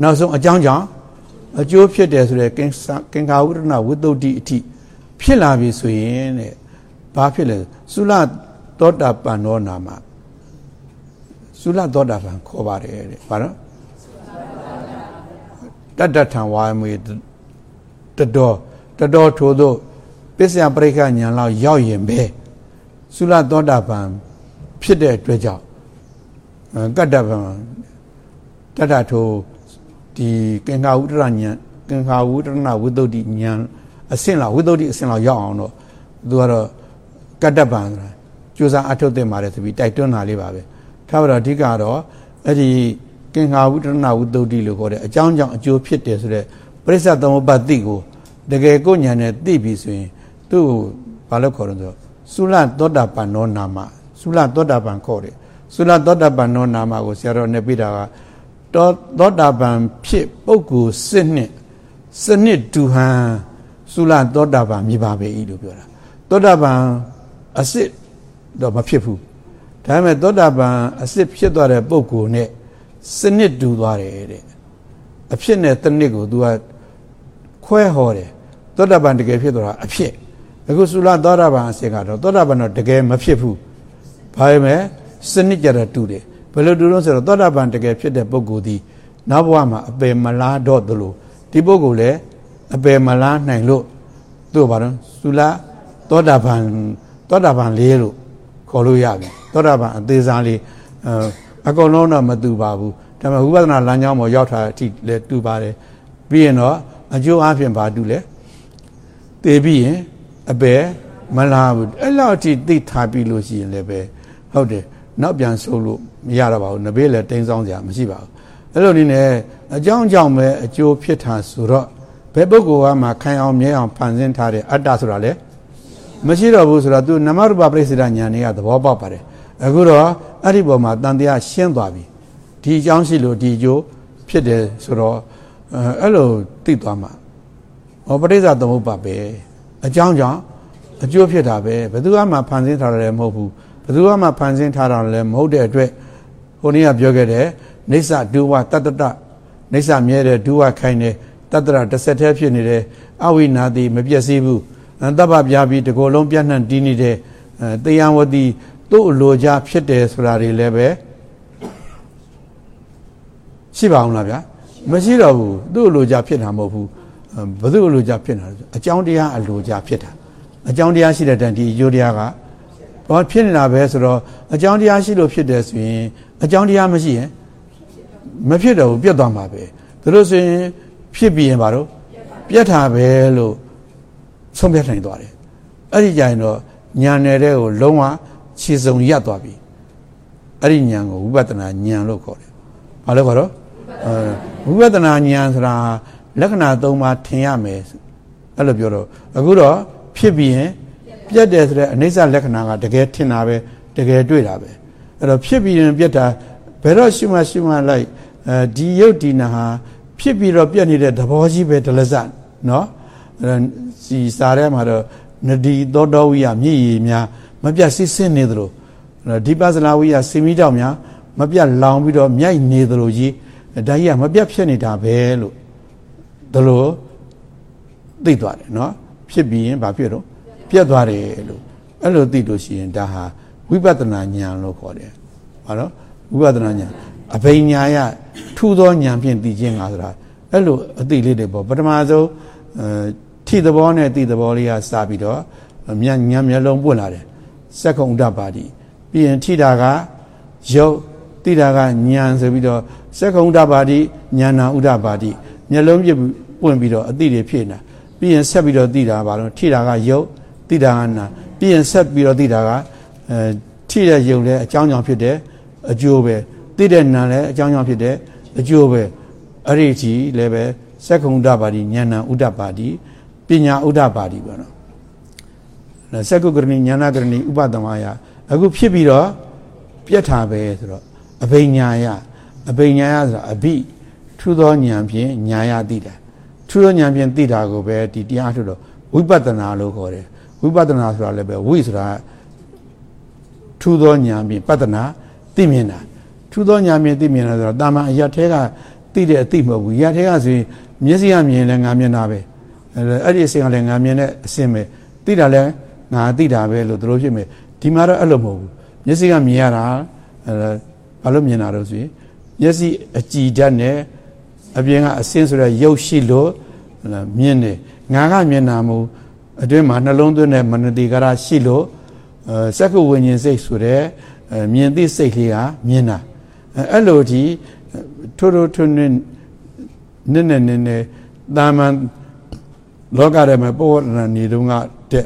နောက်ဆုံးအကြောင်းကြောင့်အကျိုးဖြစ်တယ်ဆိုတဲ့ကင်ကင်္ကာဝုဒ္ဓနာဝိသုဒ္ဓအထိဖြစ်လာပြီဆိုရင်တဲ့ဘာဖြစ်လဲသုလသောတာပန်သောနာမှာသုလသောတာပန်ခေါ်ပါတယ်တဲ့ဘာလို့တတ္တထံဝါမေတတော်တတော်ထို့သောပစ္စယပရိက္ခဉာဏ်လောက်ရောက်ရင်ပဲသုလသောတာပန် ဖြစ်တဲ့အတွက်ကြောင့်ကတ္တပံတတ္တထိုဒီကင်္ခာဝုဒ္ဒရဉာဏ်ကင်္ခာဝုဒ္ဒနာဝိသုဒ္ဓိဉာဏ်အဆင့်လောက်ဝိသုဒ္ဓိအဆင့်လောက်ရောက်အောင်တော့သူကတော့ကတ္တပံဆိုတာကြိုးစားအထုတ်တင်ပါတယ်ဆိုပြီးတိုက်တွန်းတာလေးပါပဲထားပါတော့အဓိကတော့အဲ့ဒီကကင်္ဃာဝုတ္တနာဝုသုတ်တိလို့ခေါ်တဲ့အကြောင်းကြောင့်အကျိုးဖြစ်တယ်ဆိုတဲ့ပရိစ္ဆသမုပ္ပါတိကိုတကယ်ကိုညာနဲ့သိပြီဆိုရင်သူ့ကိုဘာလို့ခေါ်လို့ဆိုသုလသောတာပန်နောနာမ သုလသောတာပန်ခေါ်တယ်သုလသောတာပန်နောနာမကိုဆရာတော်နဲ့ပြတာကသောသောတာပန်ဖြစ်ပုဂ္ဂိုလ်စစ်နှစ်စနစ်တူဟန်သုလသောတာပန်မြည်ပါပဲဤလို့ပြောတာသောတာပန်အစစ်တော့မဖြစ်ဘူးဒါပေမဲ့သောတာပန်အစစ်ဖြစ်သွားတဲ့ပုဂ္ဂိုလ်နဲ့စနစ်တူသွားတယ်တဲ့အဖြစ်နဲ့တနစ်ကို तू ကခွဲဟောတယ်သောတာပန်တကယ်ဖြစ်သွားတာအဖြစ်အခုသုလသောတာပန်အစစ်ကတော့သောတာပန်တော့တကယ်မဖြစ်ဘူး ဘာပဲမဲ့စနစ်ကြတော့တူတယ်ဘယ်လိုတူလို့ဆိုတော့သောတာပန်တကယ်ဖြစ်တဲ့ပုဂ္ဂိုလ်ဒီနောက်ဘဝမှာအပယ်မလားတော့သလိုဒီပုဂ္ဂိုလ်လည်းအပယ်မလားနိုင်လို့သူ့ဘာလို့သုလသောတာပန်သောတာပန်လေးလို့ခေါ်လို့ရပြီသောတာပန်အသေးစားလေးအကုန်လုံးတော့မတူပါဘူးဒါပေမဲ့ဝိပဿနာလမ်းကြောင်းပေါ်ရောက်တာအထိလည်းတူပါတယ်ပြီးရင်တော့အကျိုးအဖြစ်ဘာတူလဲသိပြီးရင်အပယ်မလားဘူးအဲ့လောက်အထိသိထားပြီးလို့ရှိရင်လည်းပဲ ဟုတ်တယ်နောက်ပြန်ဆိုလို့မရတော့ပါဘူးနဘေးလည်းတိန်းဆောင်စရာမရှိပါဘူးအဲ့လိုနည်းနဲ့အကြောင်းကြောင့်ပဲအကျိုးဖြစ်တာဆိုတော့ဘယ်ပုဂ္ဂိုလ်ကမှခံအောင်မြဲအောင်ဖန်ဆင်းထားတဲ့အတ္တဆိုတာလေမရှိတော့ဘူးဆိုတော့သူနမရူပပြိစ္ဆေဒညာနေကသဘောပေါက်ပါတယ်အခုတော့အဲ့ဒီပေါ်မှာတန်တရားရှင်းသွားပြီဒီအကြောင်းရှိလို့ဒီအကျိုးဖြစ်တယ်ဆိုတော့အဲ့လိုသိသွားမှာဟောပရိစ္ဆသမုပ္ပါပဲအကြောင်းကြောင့်အကျိုးဖြစ်တာပဲဘယ်သူမှဖန်ဆင်းထားတယ်မဟုတ်ဘူး ဘယ်သူမှဖန်ဆင်းထားတာလည်းမဟုတ်တဲ့အတွက်ဟိုနေ့ကပြောခဲ့တယ်နေဆဒုဝတတ္တတနေဆမြဲတဲ့ဒုဝခိုင်းတယ်တတ္တရတစ်ဆက်တည်းဖြစ်နေတယ်အဝိနာတိမပြည့်စည်ဘူးတပ္ပပြားပြီးတကိုယ်လုံးပြန့်နှံ့တည်နေတဲ့တေယံဝတိသူ့အလိုကြဖြစ်တယ်ဆိုတာတွေလည်းပဲရှိပါအောင်လားဗျာမရှိတော့ဘူးသူ့အလိုကြဖြစ်တာမဟုတ်ဘူးဘယ်သူ့အလိုကြဖြစ်တာလဲအကြောင်းတရားအလိုကြဖြစ်တာအကြောင်းတရားရှိတဲ့တန်ဒီအကျိုးတရားက ဘာဖြစ်နေတာပဲဆိုတော့အကြောင်းတရားရှိလို့ဖြစ်တယ်ဆိုရင်အကြောင်းတရားမရှိရင်မဖြစ်တော့ဘူးပြတ်သွားမှာပဲဒါလို့ဆိုရင်ဖြစ်ပြီးရင်ဘာလို့ပြတ်တာပဲလို့ဆုံးဖြတ်နိုင်သွားတယ်အဲ့ဒီကြရင်တော့ညာနယ်တဲ့ကိုလုံးဝခြေစုံရပ်သွားပြီအဲ့ဒီညာကိုဝိပဿနာညာလို့ခေါ်တယ်ဘာလို့ခေါ်တော့ဝိပဿနာညာဆိုတာလက္ခဏာ၃ပါးထင်ရမယ်အဲ့လိုပြောတော့အခုတော့ဖြစ်ပြီးရင် ပြတ်တယ်ဆိုတဲ့အနိစ္စလက္ခဏာကတကယ်ထင်တာပဲတကယ်တွေ့တာပဲအဲ့တော့ဖြစ်ပြီးရင်ပြတ်တာဘယ်တော့ရှိမှရှိမှလိုက်အဲဒီယုတ်ဒီနာဟာဖြစ်ပြီးတော့ပြတ်နေတဲ့သဘောကြီးပဲဒလဇတ်နော်အဲ့စီစာထဲမှာတော့နဒီသောတော်ဝိယမြည်ရည်များမပြတ်စစ်စစ်နေသလိုဒီပသနာဝိယစီမီတောင်များမပြတ်လောင်ပြီးတော့မြိုက်နေသလိုကြီးဒါကြီးကမပြတ်ဖြစ်နေတာပဲလို့ဒါလို့သိသွားတယ်နော်ဖြစ်ပြီးရင်ဘာဖြစ်တော့ ပြတ်သွားတယ်လို့အဲ့လိုသိလို့ရှိရင်ဒါဟာဝိပဿနာဉာဏ်လို့ခေါ်တယ်ဘာလို့ဝိပဿနာဉာဏ်အဘိညာယထူသောဉာဏ်ဖြင့်သိခြင်းငါဆိုတာအဲ့လိုအသိလေးတွေပေါ့ပထမဆုံးအဲထိသဘောနဲ့သိသဘောလေးကစပြီးတော့မြတ်ညံမျက်လုံးပွင့်လာတယ်စက္ကုံတပါတိပြီးရင်ထိတာကယုတ်သိတာကညံဆိုပြီးတော့စက္ကုံတပါတိညာနာဥဒပါတိမျက်လုံးပြပွင့်ပြီးတော့အသိတွေဖြစ်နေတာပြီးရင်ဆက်ပြီးတော့သိတာဘာလို့ထိတာကယုတ်သိ တာကနာပြီးရင်ဆက်ပြီးတော့သိတာကအဲထိတဲ့ယုတ်လည်းအကြောင်းကြောင့်ဖြစ်တယ်အကျိုးပဲသိတဲ့နာလည်းအကြောင်းကြောင့်ဖြစ်တယ်အကျိုးပဲအဲ့ဒီကြီးလည်းပဲစက္ကုံတပါတိညာနာဥဒပါတိပညာဥဒ္ဓပါတိပေါ့နော်စက္ကုကရဏီညာနာကရဏီဥပသမယအခုဖြစ်ပြီးတော့ပြတ်တာပဲဆိုတော့အဘိညာယအဘိညာယဆိုတာအဘိထူသောဉာဏ်ဖြင့်ညာယသိတာထူသောဉာဏ်ဖြင့်သိတာကိုပဲဒီတရားထုတော့ဝိပဿနာလို့ခေါ်တယ် ဝိပဿနာဆိုတာလည်းပဲဝိဆိုတာထူသောဉာဏ်ဖြင့်ပဿနာသိမြင်တာထူသောဉာဏ်ဖြင့်သိမြင်တာဆိုတော့တာမန်အရာထဲကသိတဲ့အသိမဟုတ်ဘူးအရာထဲကဆိုရင်မျက်စိကမြင်လဲငါမျက်နှာပဲအဲ့ဒီအစင်ကလည်းငါမြင်တဲ့အစင်ပဲသိတာလည်းငါသိတာပဲလို့တို့ဖြစ်မယ်ဒီမှာတော့အဲ့လိုမဟုတ်ဘူးမျက်စိကမြင်ရတာအဲဘာလို့မြင်တာလို့ဆိုရင်မျက်စိအကြည်ဓာတ်နဲ့အပြင်ကအစင်ဆိုတဲ့ရုပ်ရှိလို့မြင်တယ်ငါကမြင်တာမဟုတ် အတွင်းမှာနှလုံးသွင်းတဲ့မနတိကရရှိလို့အဲစက္ကုဝိညာဉ်စိတ်ဆိုတဲ့မြင်သိစိတ်လေးကမြင်တာအဲ့လိုဒီထိုးထိုးထွန်းနည်းနည်းနည်းနည်းနည်းတာမန်လောကထဲမှာပောဝဒနာနေတုန်းကတဲ့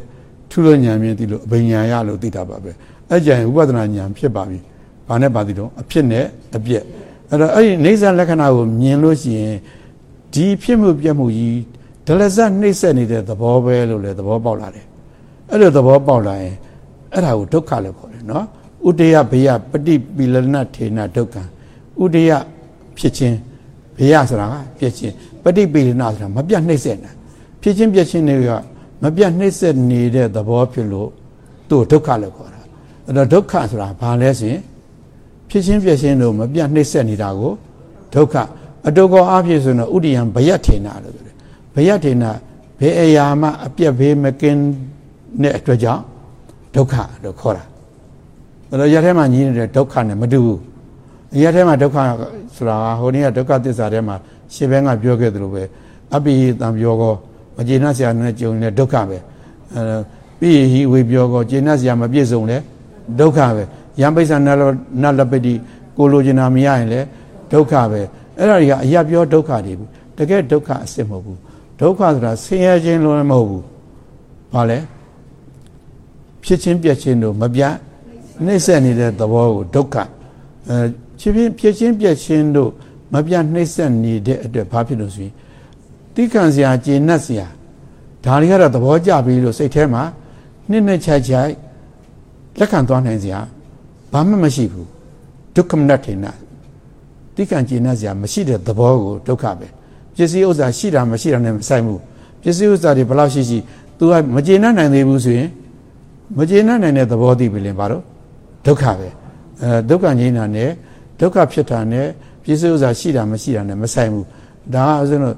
ထူးလို့ဉာဏ်မြင်သိလို့အဘိညာရလို့သိတာပါပဲအဲ့ကြရင်ဥပဒနာဉာဏ်ဖြစ်ပါပြီဘာနဲ့ပါသိတော့အဖြစ်နဲ့အပြက်အဲ့တော့အဲ့ဒီနေဆလက္ခဏာကိုမြင်လို့ရှိရင်ဒီဖြစ်မှုပြက်မှုကြီး ဒလဇတ်နှိမ့်ဆက်နေတဲ့သဘောပဲလို့လည်းသဘောပေါက်လာတယ်အဲ့လိုသဘောပေါက်လာရင်အဲ့ဒါကိုဒုက္ခလို့ခေါ်တယ်နော်ဥဒယဘေယပฏิပိလနထေနဒုက္ခံဥဒယဖြစ်ခြင်းဘေယဆိုတာကပြည့်ခြင်းပฏิပိလနဆိုတာမပြတ်နှိမ့်ဆက်တာဖြစ်ခြင်းပြည့်ခြင်းတွေကမပြတ်နှိမ့်ဆက်နေတဲ့သဘောဖြစ်လို့သူ့ဒုက္ခလို့ခေါ်တာအဲ့တော့ဒုက္ခဆိုတာဘာလဲဆိုရင်ဖြစ်ချင်းပြည့်ချင်းတို့မပြတ်နှိမ့်ဆက်နေတာကိုဒုက္ခအတုကောအဖြစ်ဆိုတော့ဥဒိယံဘယထေနာလို့ပြောတယ် ဘယထေနာဘယ်အရာမှအပြတ်ဘေးမကင်းတဲ့အတွက်ကြောင့်ဒုက္ခလို့ခေါ်တာအဲ့တော့ရထဲမှာညီးနေတဲ့ဒုက္ခနဲ့မတူဘူးရထဲမှာဒုက္ခဆိုတာဟိုနေ့ကဒုက္ခသစ္စာထဲမှာရှင်ဘဲကပြောခဲ့သလိုပဲအပိတံပြောကောမကျေနပ်စရာနဲ့ကြုံနေတဲ့ဒုက္ခပဲအဲပြီးဟိဝေပြောကောကျေနပ်စရာမပြည့်စုံလဲဒုက္ခပဲယံပိဿနလနလပတိကိုလိုချင်တာမရရင်လဲဒုက္ခပဲအဲ့ဒါတွေကအရာပြောဒုက္ခတွေဘူးတကယ်ဒုက္ခအစစ်မဟုတ်ဘူး ဒုက္ခဆိုတာဆင်းရဲခြင်းလုံးမဟုတ်ဘူးဘာလဲဖြစ်ချင်းပြက်ချင်းတို့မပြတ်နှိမ့်ဆက်နေတဲ့သဘောကိုဒုက္ခအဲဖြစ်ဖြစ်ဖြစ်ချင်းပြက်ချင်းတို့မပြတ်နှိမ့်ဆက်နေတဲ့အတွက်ဘာဖြစ်လို့ဆိုရင်တိခံစရာကျေနပ်စရာဒါတွေကတော့သဘောကျပြီလို့စိတ်ထဲမှာနှစ်နှစ်ချိုက်ချိုက်လက်ခံသွားနိုင်စရာဘာမှမရှိဘူးဒုက္ခမနထေနတိခံကျေနပ်စရာမရှိတဲ့သဘောကိုဒုက္ခပဲ ပစ္စည်းဥစ္စာရှိတာမရှိတာနဲ့မဆိုင်ဘူးပစ္စည်းဥစ္စာတွေဘယ်လောက်ရှိရှိ तू ကမကျေနပ်နိုင်သေးဘူးဆိုရင်မကျေနပ်နိုင်တဲ့သဘောသိပြီလင်ပါတော့ဒုက္ခပဲအဲဒုက္ခငြိမ်းတာနဲ့ဒုက္ခဖြစ်တာနဲ့ပစ္စည်းဥစ္စာရှိတာမရှိတာနဲ့မဆိုင်ဘူးဒါကဆိုတော့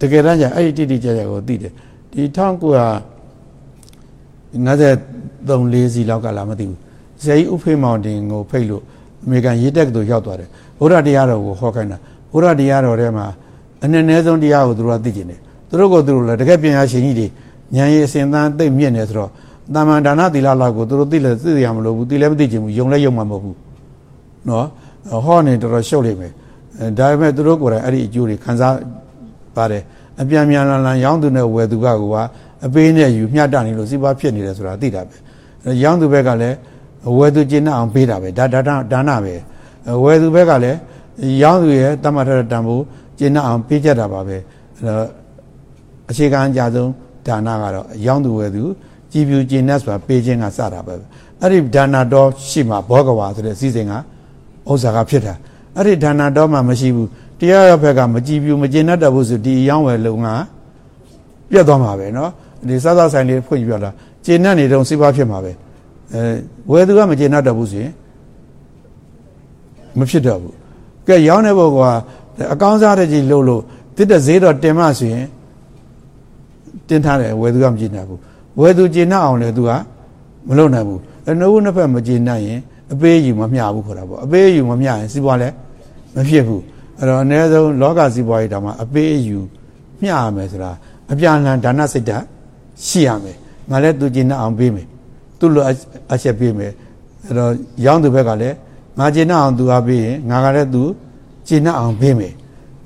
တကယ်တမ်းကျအဲ့ဒီတိတိကျကျကိုသိတယ်ဒီ1953 4စီလောက်ကလာမသိဘူးဇေယီဥဖေးမောင်တင်ကိုဖိတ်လို့အမေရိကန်ရေးတက်ကသူရောက်သွားတယ်ဘုရားတရားတော်ကိုဟောခိုင်းတာ ဘုရားတရားတော်ထဲမှာအနည်းနည်းဆုံးတရားကိုသူတို့ကသိကျင်တယ်သူတို့ကသူတို့လည်းတကယ်ပညာရှင်ကြီးတွေဉာဏ်ရည်အစဉ်သန်းသိမြင့်နေဆိုတော့တာမန်ဒါနသီလလောက်ကိုသူတို့သိလဲသိရမလို့ဘူးသိလဲမသိချင်ဘူးယုံလဲယုံမှာမဟုတ်ဘူးနော်ဟောနေတော်တော်ရှုပ်လိမ့်မယ်ဒါပေမဲ့သူတို့ကိုယ်တိုင်အဲ့ဒီအကျိုးတွေခံစားပါတယ်အပြန်မြန်လန်လန်ရောင်းသူနဲ့ဝယ်သူကကအပေးနဲ့ယူမျှတနေလို့စီးပွားဖြစ်နေတယ်ဆိုတာသိတာပဲရောင်းသူဘက်ကလည်းဝယ်သူကျင်းအောင်ပေးတာပဲဒါဒါဒါနပဲဝယ်သူဘက်ကလည်း ရောင်းသူရဲ့တတ်မှတ်ထားတဲ့တန်ဖိုးကျင်းအောင်ပေးကြတာပါပဲအဲတော့အခြေခံအကြဆုံးဒါနကတော့ရောင်းသူဝယ်သူကြည်ပြူကျင်းဆိုတာပေးခြင်းကစတာပဲအဲ့ဒီဒါနတော်ရှိမှဘောကဝါဆိုတဲ့စီစဉ်ကဥစ္စာကဖြစ်တာအဲ့ဒီဒါနတော်မှမရှိဘူးတရားရဘက်ကမကြည်ပြူမကျင်းတတ်ဘူးဆိုဒီရောင်းဝယ်လုံကပြတ်သွားမှာပဲเนาะဒီစားသောက်ဆိုင်လေးဖွင့်ပြလာကျင်းတတ်နေတော့စီးပွားဖြစ်မှာပဲအဲဝယ်သူကမကျင်းတတ်ဘူးဆိုရင်မဖြစ်တော့ဘူး ကဲရောင်းတဲ့ဘုကအကောင်းစားတဲ့ကြီးလို့လို့တစ်တဲ့ဈေးတော့တင်မှဆိုရင်တင်ထားတယ်ဝယ်သူကမကျင်းတတ်ဘူးဝယ်သူကျင်းတတ်အောင်လေသူကမလုပ်နိုင်ဘူးအနှုတ်နှစ်ဖက်မကျင်းတတ်ရင်အပေးယူမမျှဘူးခေါ်တာပေါ့အပေးယူမမျှရင်စီးပွားလည်းမဖြစ်ဘူးအဲ့တော့အ ਨੇ ဆုံးလောကစီးပွားရေးတောင်မှအပေးယူမျှရမယ်ဆိုတာအပြန်လန်ဒါနစိတ်ဓာတ်ရှိရမယ်ငါလည်းသူကျင်းတတ်အောင်ပေးမယ်သူ့လိုအချက်ပေးမယ်အဲ့တော့ရောင်းသူဘက်ကလည်း ငါကျင့်အောင်သူအားပေးရင်ငါကလည်းသူကျင့်အောင်ပေးမယ်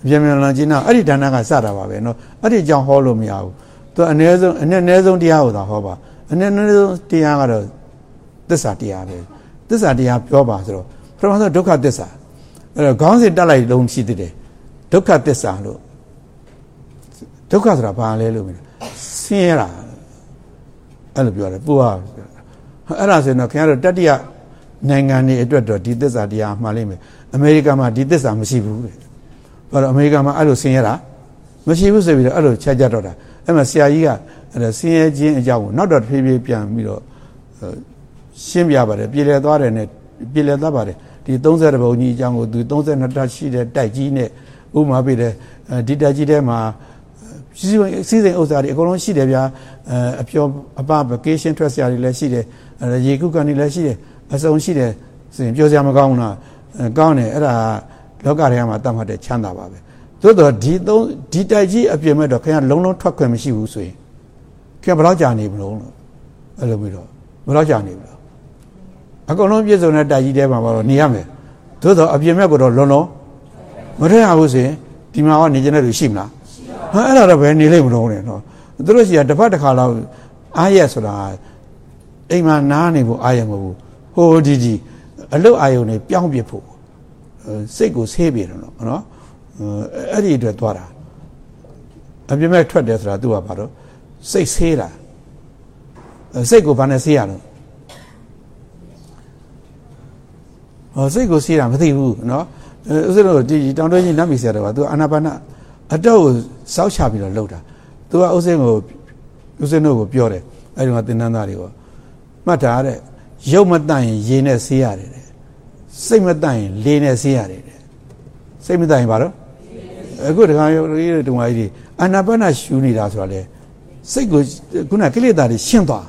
အပြင်းပြန်လာကျင့်အောင်အဲ့ဒီဒါနကစတာပါပဲနော်အဲ့ဒီကြောင့်ဟောလို့မရဘူးသူအ ਨੇ ဆုံးအ ਨੇ အ ਨੇ ဆုံးတရားကိုသာဟောပါအ ਨੇ အ ਨੇ ဆုံးတရားကတော့သစ္စာတရားပဲသစ္စာတရားပြောပါဆိုတော့ပထမဆုံးဒုက္ခသစ္စာအဲ့တော့ခေါင်းစဉ်တက်လိုက်လုံးရှိသေးတယ်ဒုက္ခသစ္စာလို့ဒုက္ခဆိုတာဘာလဲလို့မြင်ဆင်းရဲတာအဲ့လိုပြောတယ်ပူရအဲ့ဒါဆိုရင်တော့ခင်ဗျားတို့တတ္တိယ နိုင်ငံတွေအတွက်တော့ဒီသစ္စာတရားမှားလိမ့်မယ်အမေရိကန်မှာဒီသစ္စာမရှိဘူးတဲ့ဘာလို့အမေရိကန်မှာအဲ့လိုဆင်းရဲတာမရှိဘူးဆိုပြီးတော့အဲ့လိုချက်ကြတော့တာအဲ့မှာဆရာကြီးကအဲ့ဒါဆင်းရဲခြင်းအကြောင်းကိုနောက်တော့ဖြည်းဖြည်းပြန်ပြီးတော့ရှင်းပြပါတယ်ပြည်လည်သွားတယ်နဲ့ပြည်လည်သွားပါတယ်ဒီ30ဘုံကြီးအကြောင်းကိုသူ32တက်ရှိတဲ့တိုက်ကြီးနဲ့ဥမာပြတယ်ဒီတိုက်ကြီးထဲမှာစီစဉ်စီစဉ်ဥစ္စာတွေအကုန်လုံးရှိတယ်ဗျာအပျော်အပ vacation ထွက်စရာတွေလည်းရှိတယ်ရေကုကန်တွေလည်းရှိတယ် အစုံရှိတယ်ဆိုရင်ပြောစရာမကောင်းဘူးလားကောင်းတယ်အဲ့ဒါလောကထဲမှာတတ်မှတ်တဲ့ချမ်းသာပါပဲသို့တော့ဒီသုံးဒီတိုက်ကြီးအပြင်မဲ့တော့ခင်ဗျာလုံးလုံးထွက်ခွင့်မရှိဘူးဆိုရင်ခင်ဗျာဘယ်တော့ကြာနေမလို့အဲ့လိုပြီးတော့ဘယ်တော့ကြာနေမလို့အကုန်လုံးပြည့်စုံတဲ့တိုက်ကြီးထဲမှာတော့နေရမယ်သို့တော့အပြင်မဲ့ကတော့လုံးလုံးမထရဘူးဆိုရင်ဒီမှာကနေကျတဲ့လူရှိမလားဟာအဲ့ဒါတော့ဘယ်နေလိမ့်မလို့လဲနော်သူတို့ရှိတာတစ်ဖက်တစ်ခါလောက်အားရဆိုတာအိမ်မှာနားနေဖို့အားရမဟုတ်ဘူး ဟိုဒီဒီအလုတ်အာယုံနေပြောင်းပြဖို့ စိတ်ကိုဆေးပြေတယ်နော်နော်အဲ့ဒီအတွက်သွားတာအပြစ်မဲ့ထွက်တယ်ဆိုတာသူကဘာလို့စိတ်ဆေးတာစိတ်ကိုဘာနဲ့ဆေးရတော့ဟောစိတ်ကိုဆေးတာမသိဘူးနော်ဥစ္စာတို့ဒီတောင်တွင်းကြီးနတ်မီဆရာတော်ကသူအာနာပါနအတော့ကိုစောက်ချပြီးတော့လှုပ်တာသူကဥစ္စာကိုဥစ္စာတို့ကိုပြောတယ်အဲ့ဒီမှာသင်္นานသားတွေကိုမှတ်ထားတဲ့ ရုပ်မတန့်ရင်ရေနဲ့ဆေးရတယ်တဲ့စိတ်မတန့်ရင်လေနဲ့ဆေးရတယ်တဲ့စိတ်မတန့်ရင်ဘာလို့အခုတခါရုပ်ကြီးတုံးကြီးအာနာပါနရှူနေတာဆိုတာလေစိတ်ကိုခုနကိလေသာတွေရှင်းသွား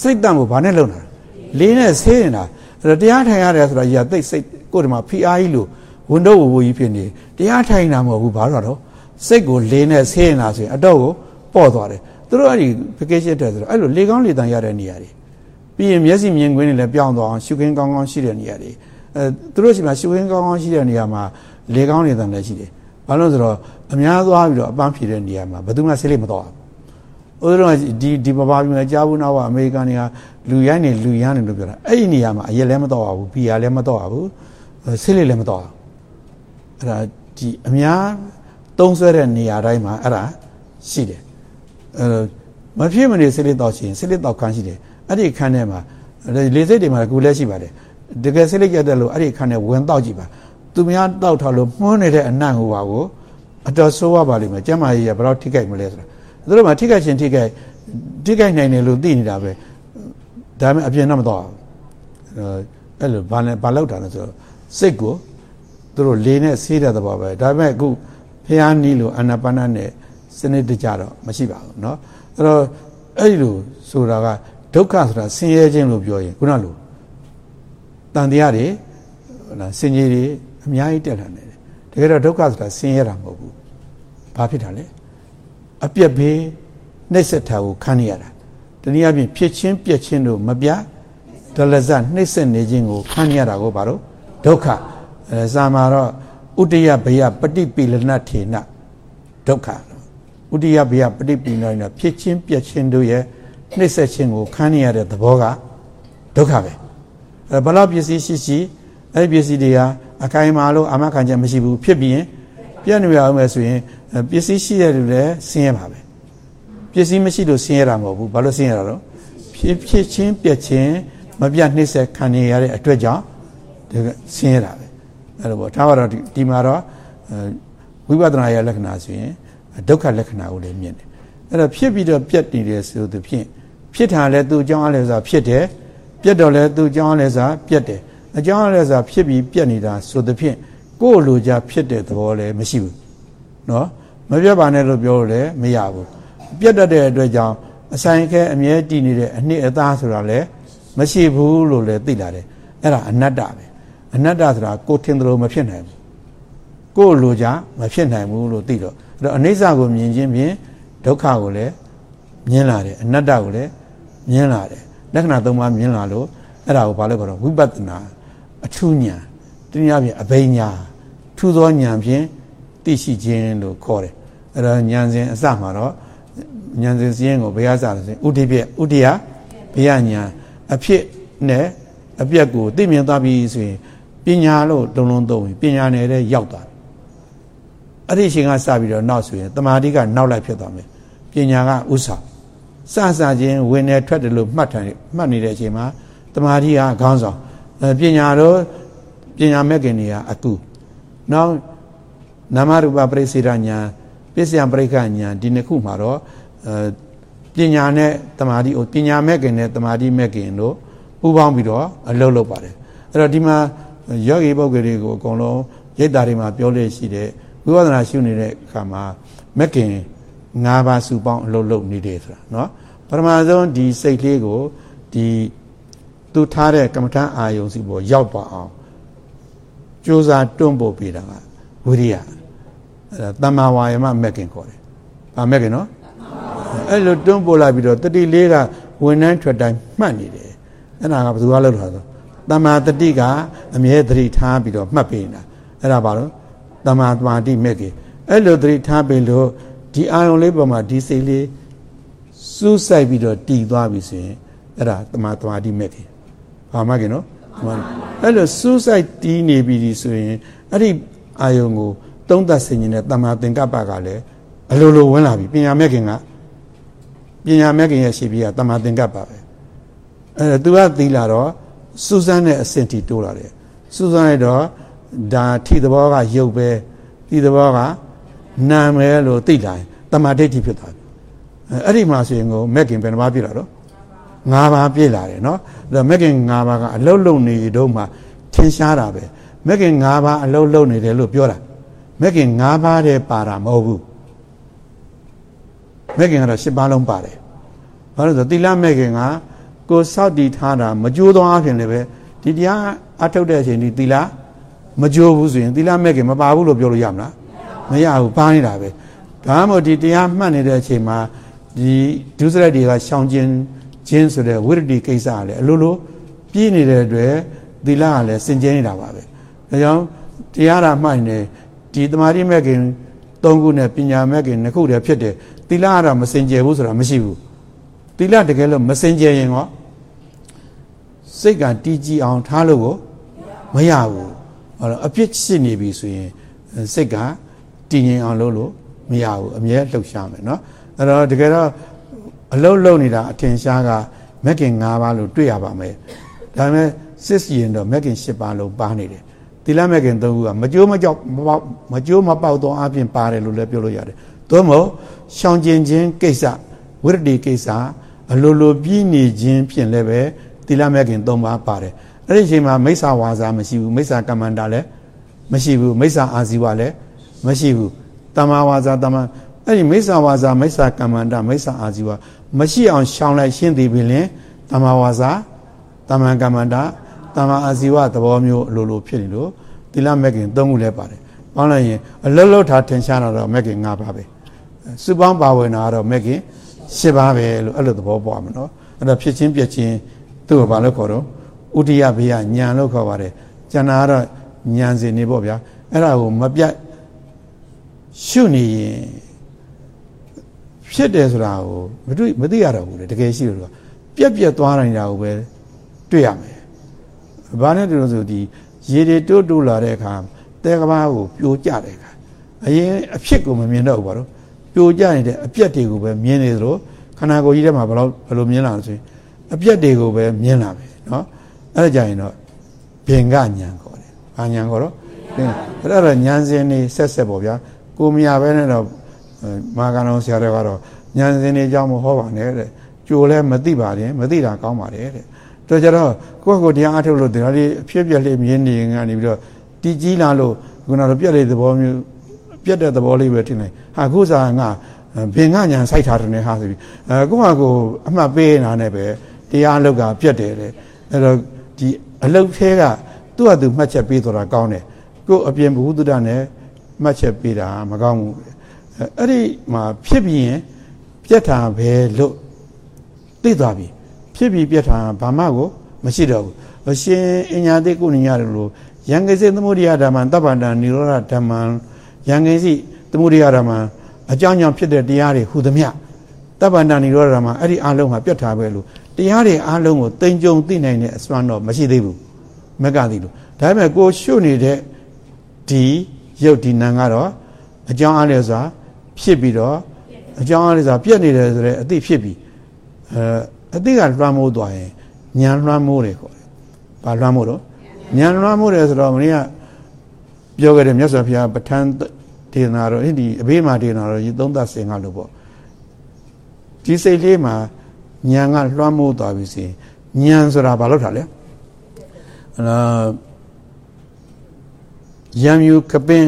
စိတ်တန့်ကိုဘာနဲ့လုံတာလေးနဲ့ဆေးနေတာအဲ့တော့တရားထိုင်ရတယ်ဆိုတာကြီးကသိစိတ်ကိုယ်ဒီမှာဖိအားကြီးလို့ဝန်တော့ဝဝကြီးဖြစ်နေတရားထိုင်တာမဟုတ်ဘူးဘာလို့တော့စိတ်ကိုလေးနဲ့ဆေးနေတာဆိုရင်အတော့ကိုပေါ့သွားတယ်သူတို့အဲ့ဒီ vacation တက်ဆိုတော့အဲ့လိုလေကောင်းလေတန်ရတဲ့နေရာတွေ ပြီးရင်မျက်စိမြင်ကွင်းတွေလည်းပြောင်းသွားအောင်ရှုခင်းကောင်းကောင်းရှိတဲ့နေရာတွေအဲသူတို့ရှိမှရှုခင်းကောင်းကောင်းရှိတဲ့နေရာမှာလေကောင်းလေတန်လည်းရှိတယ်ဘာလို့ဆိုတော့အများသွားပြီးတော့အပန်းဖြေတဲ့နေရာမှာဘယ်သူမှဆေးလိမ့်မတော့ဘူးဥဒ္ဓတော်ဒီဒီပပါပြည်မှာကြားဘူးနောက်ကအမေရိကန်တွေကလူရိုင်းနေလူရမ်းနေလို့ပြောတာအဲ့ဒီနေရာမှာအရက်လည်းမတော့ဘူးဘီယာလည်းမတော့ဘူးဆေးလိမ့်လည်းမတော့ဘူးအဲ့ဒါဒီအများသုံးဆွဲတဲ့နေရာတိုင်းမှာအဲ့ဒါရှိတယ်အဲမဖြစ်မနေဆေးလိမ့်တော့ရှိရင်ဆေးလိမ့်တော့ခန်းရှိတယ် အဲ့ဒီခန်းထဲမှာလေစိတ်တွေမှာကူလည်းရှိပါတယ်တကယ်ဆေးလိမ့်ရတဲ့လို့အဲ့ဒီခန်းထဲဝင်တော့ကြည့်ပါသူများတောက်ထားလို့မှုန်းနေတဲ့အနံ့ဟိုပါကိုအတော်ဆိုးရပါလိမ့်မယ်ကျမကြီးကဘယ်တော့ထိခိုက်မလဲဆိုတာသူတို့မှထိခိုက်ရှင်ထိခိုက်ထိခိုက်နိုင်တယ်လို့သိနေတာပဲဒါပေမဲ့အပြင်တော့မတော့အဲ့လိုဘာလဲဘာလောက်တာလဲဆိုတော့စိတ်ကိုသူတို့လေးနဲ့ဆေးတဲ့သဘောပဲဒါပေမဲ့အခုဖះနီးလို့အာနာပါနနဲ့စနစ်တကျတော့မရှိပါဘူးเนาะအဲ့တော့အဲ့ဒီလိုဆိုတာက ဒုက္ခဆိုတာဆင်းရဲခြင်းလို့ပြောရင်ခုနလိုတန်တရားတွေဟုတ်ဆင်ကြီးတွေအများကြီးတက်လာနေတယ်တကယ်တော့ဒုက္ခဆိုတာဆင်းရဲတာမဟုတ်ဘူးဘာဖြစ်တာလဲအပြက်ဘေးနှိပ်စက်တာကိုခံရတာတနည်းအားဖြင့်ဖြစ်ချင်းပြက်ချင်းတို့မပြဒလဇနှိပ်စက်နေခြင်းကိုခံရတာကိုဘာလို့ဒုက္ခအဲစာမှာတော့ဥတယဘယပฏิပိလနထေနဒုက္ခဥတယဘယပฏิပိလနဖြစ်ချင်းပြက်ချင်းတို့ရဲ့ နှိပ်စက်ခြင်းကိုခံရတဲ့သဘောကဒုက္ခပဲအဲဘလောက်ပစ္စည်းရှိရှိအဲ့ဒီပစ္စည်းတွေဟာအခိုင်အမာလို့အာမခံချက်မရှိဘူးဖြစ်ပြီးရင်ပြတ်နေရအောင်မယ်ဆိုရင်ပစ္စည်းရှိတဲ့လူလည်းဆင်းရဲပါပဲပစ္စည်းမရှိလို့ဆင်းရဲတာမဟုတ်ဘူးဘာလို့ဆင်းရဲတာတော့ဖြစ်ဖြစ်ချင်းပြက်ချင်းမပြတ်နှိမ့်ဆက်ခံနေရတဲ့အတွက်ကြောင့်ဒီဆင်းရဲတာပဲအဲ့လိုပေါ့ဒါကတော့ဒီမှာတော့ဝိပဿနာရဲ့လက္ခဏာဆိုရင်ဒုက္ခလက္ခဏာကိုလည်းမြင်တယ်အဲ့တော့ဖြစ်ပြီးတော့ပြတ်နေတယ်ဆိုသူဖြင့် ဖြစ်တာလည်းသူ့အကြောင်းအလဲဆိုတာဖြစ်တယ်ပြတ်တော့လည်းသူ့အကြောင်းအလဲဆိုတာပြတ်တယ်အကြောင်းအလဲဆိုတာဖြစ်ပြီးပြတ်နေတာဆိုသဖြင့်ကိုယ်လိုချဖြစ်တဲ့သဘောလည်းမရှိဘူးเนาะမပြတ်ပါနဲ့လို့ပြောလို့လည်းမရဘူးပြတ်တတ်တဲ့အတွက်ကြောင့်အဆိုင်ခဲအမြဲတည်နေတဲ့အနှစ်အသားဆိုတာလည်းမရှိဘူးလို့လည်းသိလာတယ်အဲ့ဒါအနတ္တပဲအနတ္တဆိုတာကိုထင်တယ်လို့မဖြစ်နိုင်ဘူးကိုယ်လိုချမဖြစ်နိုင်ဘူးလို့သိတော့အဲ့တော့အနိစ္စကိုမြင်ခြင်းဖြင့်ဒုက္ခကိုလည်းမြင်လာတယ်အနတ္တကိုလည်း မြင်လာတယ်လက္ခဏာသုံးပါးမြင်လာလို့အဲ့ဒါကိုဘာလို့ခေါ်တော့ဝိပဿနာအထူးဉာဏ်တနည်းအားဖြင့်အဘိညာထူသောဉာဏ်ဖြင့်သိရှိခြင်းလို့ခေါ်တယ်အဲ့တော့ဉာဏ်စဉ်အစမှာတော့ဉာဏ်စဉ်စည်းကိုဘယ်ရစလဲဆိုဥဒိပြဥဒိယဘေယဉာဏ်အဖြစ်နဲ့အပြက်ကိုသိမြင်သွားပြီဆိုရင်ပညာလို့လုံးလုံးသုံးရင်ပညာနယ်တဲ့ရောက်သွားအဲ့ဒီအချိန်ကစပြီးတော့နောက်ဆိုရင်တမာတိကနောက်လိုက်ဖြစ်သွားမယ်ပညာကဥစ္စာ စစချင်းဝင်နေထွက်တယ်လို့မှတ်တယ်မှတ်နေတဲ့အချိန်မှာတမာတိကခေါင်းဆောင်ပညာတော့ပညာမဲ့ခင်တွေကအကူနောက်နာမရူပပရိစေဒညာပစ္စယပရိက္ခညာဒီနှစ်ခုမှာတော့ပညာနဲ့တမာတိပညာမဲ့ခင်နဲ့တမာတိမဲ့ခင်တို့ပူးပေါင်းပြီးတော့အလုပ်လုပ်ပါတယ်အဲ့တော့ဒီမှာယောဂီပုဂ္ဂိုလ်တွေကိုအကုန်လုံးရိတ်တာတွေမှာပြောလို့ရှိတဲ့ဝိပဿနာရှုနေတဲ့အခါမှာမက်ကင် ၅ပါးစုပေါင်းအလုပ်လုပ်နေတယ်ဆိုတာเนาะပထမဆုံးဒီစိတ်လေးကိုဒီသူထားတဲ့ကမ္မထအာယုံစီပေါ်ရောက်သွားအောင်ကြိုးစားတွန်းပို့ပေးတာကဝိရိယအဲဒါတမ္မာဝါယမမက်ကင်ခေါ်တယ်။ဗာမက်ကင်နော်အဲ့လိုတွန်းပို့လိုက်ပြီးတော့တတိလေးကဝန်နှန်းထွက်တိုင်းမှတ်နေတယ်။အဲ့ဒါကဘယ်သူကလုပ်တာဆိုတမ္မာတတိကအမြဲတတိထားပြီးတော့မှတ်ပေးနေတာ။အဲ့ဒါဘာလို့တမ္မာတမာတိမက်ကင်အဲ့လိုတတိထားပေးလို့ ဒီအာယုံလေးပေါ်မှာဒီစိတ်လေးစူးစိုက်ပြီးတော့တည်သွားပြီဆိုရင်အဲ့ဒါတမ္မာတမာတိမက်ကင်။ဘာမှကင်နော်အဲ့လိုစူးစိုက်တီးနေပြီဆိုရင်အဲ့ဒီအာယုံကိုသုံးသပ်ဆင်ခြင်တဲ့တမာသင်္ကပ္ပကလည်းအလိုလိုဝင်လာပြီပညာမဲ့ခင်ကပညာမဲ့ခင်ရဲ့ရှိပြီးကတမာသင်္ကပ္ပပဲအဲ့ဒါ तू ကသီလာတော့စူးစမ်းတဲ့အဆင့်ထိတိုးလာတယ်စူးစမ်းလိုက်တော့ဒါထိသဘောကရုပ်ပဲဒီသဘောက နာမယ်လို့သိလာရင်တမာဒိဋ္ဌိဖြစ်သွားတယ်အဲ့ဒီမှာဆိုရင်ကိုမဲ့ခင်ဘယ်နှပါးပြည့်လာတော့၅ပါးပြည့်လာတယ်နော်အဲ့တော့မဲ့ခင်၅ပါးကအလုံးလုံးနေတော့မှထင်ရှားတာပဲမဲ့ခင်၅ပါးအလုံးလုံးနေတယ်လို့ပြောတာမဲ့ခင်၅ပါးတည်းပါတာမဟုတ်ဘူးမဲ့ခင်ကတော့၈ပါးလုံးပါတယ်ဘာလို့ဆိုသီလမဲ့ခင်ကကိုစောက်တည်ထားတာမကြိုးသောအဖြစ်လည်းပဲဒီတရားအထုတ်တဲ့အချိန်ဒီသီလမကြိုးဘူးဆိုရင်သီလမဲ့ခင်မပါဘူးလို့ပြောလို့ရမလား မရဘူးပါနေတာပဲဒါမှမဟုတ်ဒီတရားမှတ်နေတဲ့အချိန်မှာဒီဒုစရိုက်တွေကရှောင်ကျင်ခြင်းဆိုတဲ့ဝိရတိကိစ္စကလည်းအလိုလိုပြည့်နေတဲ့အတွက်သီလကလည်းစင်ကြဲနေတာပါပဲဒါကြောင့်တရားဓာမှတ်နေဒီတမာတိမဲ့ခင်၃ခုနဲ့ပညာမဲ့ခင်၂ခုတည်းဖြစ်တယ်သီလကတော့မစင်ကြယ်ဘူးဆိုတာမရှိဘူးသီလတကယ်လို့မစင်ကြယ်ရင်ရောစိတ်ကတည်ကြည်အောင်ထားလို့ကိုမရဘူးဟောအပြစ်ရှိနေပြီဆိုရင်စိတ်က တည်ငြိမ်အောင်လုပ်လို့မရဘူးအမြဲလှုပ်ရှားမယ်เนาะအဲ့တော့တကယ်တော့အလုံးလုံးနေတာအထင်ရှားကမက်ကင်၅ပါးလို့တွေ့ရပါမယ်ဒါပေမဲ့စစ်စီရင်တော့မက်ကင်၈ပါးလုံးပါနေတယ်သီလမက်ကင်၃ခုကမကြိုးမကြောက်မပေါက်မကြိုးမပေါက်တော့အပြင်ပါတယ်လို့လည်းပြောလို့ရတယ်သို့မဟုတ်ရှောင်ကျင်ခြင်းကိစ္စဝိရတိကိစ္စအလိုလိုပြီးနေခြင်းဖြင့်လည်းပဲသီလမက်ကင်၃ပါးပါတယ်အဲ့ဒီအချိန်မှာမိစ္ဆာဝါစာမရှိဘူးမိစ္ဆာကမ္မန္တာလည်းမရှိဘူးမိစ္ဆာအာဇီဝလည်း မရှိဘူးတမ္မာဝါစာတမ္မာအဲ့ဒီမိစ္ဆာဝါစာမိစ္ဆာကမ္မန္တမိစ္ဆာအာဇီဝမရှိအောင်ရှောင်လိုက်ရှင်းသေးပြီလင်တမ္မာဝါစာတမ္မာကမ္မန္တတမ္မာအာဇီဝသဘောမျိုးအလိုလိုဖြစ်နေလို့သီလမက်ကင်၃ခုလည်းပါတယ်။ပေါင်းလိုက်ရင်အလုံးလုံးထားထင်ရှားတော့မက်ကင်၅ပါးပဲ။စုပေါင်းပါဝင်တာကတော့မက်ကင်၈ပါးပဲလို့အဲ့လိုသဘောပေါက်မှာနော်။အဲ့တော့ဖြစ်ချင်းပြက်ချင်းသူ့ကိုဘာလို့ခေါ်တော့ဥဒိယဘေယညာလို့ခေါ်ပါတယ်။ကျန်တာကတော့ဉာဏ်စင်နေပေါ့ဗျာ။အဲ့ဒါကိုမပြတ် ရှုနေရင်ဖြစ်တယ်ဆိုတာကိုမတွေ့မသိရတော့ဘူးလေတကယ်ရှိလို့ပြက်ပြက်သွားနေတာကိုပဲတွေ့ရမယ်။ဘာနဲ့တူလို့ဆိုဒီရေတွေတိုးတိုးလာတဲ့အခါတဲကဘာကိုပြိုကျတဲ့အခါအရင်အဖြစ်ကိုမမြင်တော့ဘူးပါတော့ပြိုကျနေတဲ့အပြက်တွေကိုပဲမြင်နေသလိုခန္ဓာကိုယ်ကြီးထဲမှာဘယ်လိုဘယ်လိုမြင်လာလို့ဆိုရင်အပြက်တွေကိုပဲမြင်လာပဲเนาะအဲ့ဒါကြရင်တော့ဘင်ကညာခေါ်တယ်။ဘာညာခေါ်တော့အဲ့ဒါတော့ညာစင်းနေဆက်ဆက်ပေါ့ဗျာ ကိုမရပဲနဲ့တော့မာကန်တော်ဆရာတော်ကတော့ညာစင်းနေကြောင်းမဟောပါနဲ့တဲ့ကြိုလဲမသိပါနဲ့မသိတာကောင်းပါတယ်တဲ့တော့ကြတော့ကိုယ့်ကိုယ်တရားအထုတ်လို့ဒီလိုအဖြစ်ပြက်လေးမြင်နေကနေပြီးတော့တည်ကြီးလာလို့ခုနကပြက်လေးသဘောမျိုးပြက်တဲ့သဘောလေးပဲထင်တယ်ဟာခုစားငါဘင်ကညာစိုက်ထားတယ်ဟာဆိုပြီးအဲကိုယ့်ဟာကိုအမှတ်ပေးနေတာနဲ့ပဲတရားအလုပ်ကပြက်တယ်တဲ့အဲ့တော့ဒီအလုပ်သေးကသူ့ဟာသူမှတ်ချက်ပေးတော့တာကောင်းတယ်ကိုယ်အပြင်ဘုဟုတ္တနဲ့ မှတ်ချက်ပေးတာမကောင်းဘူးအဲ့ဒီမှာဖြစ်ပြီးရင်ပြက်တာပဲလို့သိသွားပြီဖြစ်ပြီးပြက်တာဘာမှကိုမရှိတော့ဘူးအရှင်အညာတိကုဏညရလို့ယံကိစိသမုဒိယဓမ္မတပ္ပန္တနိရောဓဓမ္မယံကိစိသမုဒိယဓမ္မအကြောင်းကြောင့်ဖြစ်တဲ့တရားတွေဟူသမျှတပ္ပန္တနိရောဓဓမ္မအဲ့ဒီအလုံးဟာပြတ်ထားပဲလို့တရားတွေအလုံးကိုတင်ကြုံသိနိုင်တဲ့အစွမ်းတော့မရှိသေးဘူးမကသိလို့ဒါပေမဲ့ကိုရှုနေတဲ့ဒီ ရုပ်ဒီနာကတော့အကြောင်းအားလျော်စွာဖြစ်ပြီးတော့အကြောင်းအားလျော်စွာပြတ်နေတယ်ဆိုတော့အသိဖြစ်ပြီးအဲအသိကလွှမ်းမိုးသွားရင်ညာလွှမ်းမိုးတယ်ခေါ်တယ်။ဘာလွှမ်းမိုးတော့ညာလွှမ်းမိုးတယ်ဆိုတော့မင်းကပြောခဲ့တဲ့မြတ်စွာဘုရားပဋ္ဌာန်းဒေသနာတော့ဒီအဘေးမှာဒေသနာတော့ဒီသုံးသစင်ကလို့ပေါ့ဒီစိတ်လေးမှာညာကလွှမ်းမိုးသွားပြီစီညာဆိုတာဘာလို့ထားလဲအာ ယံယူကပင်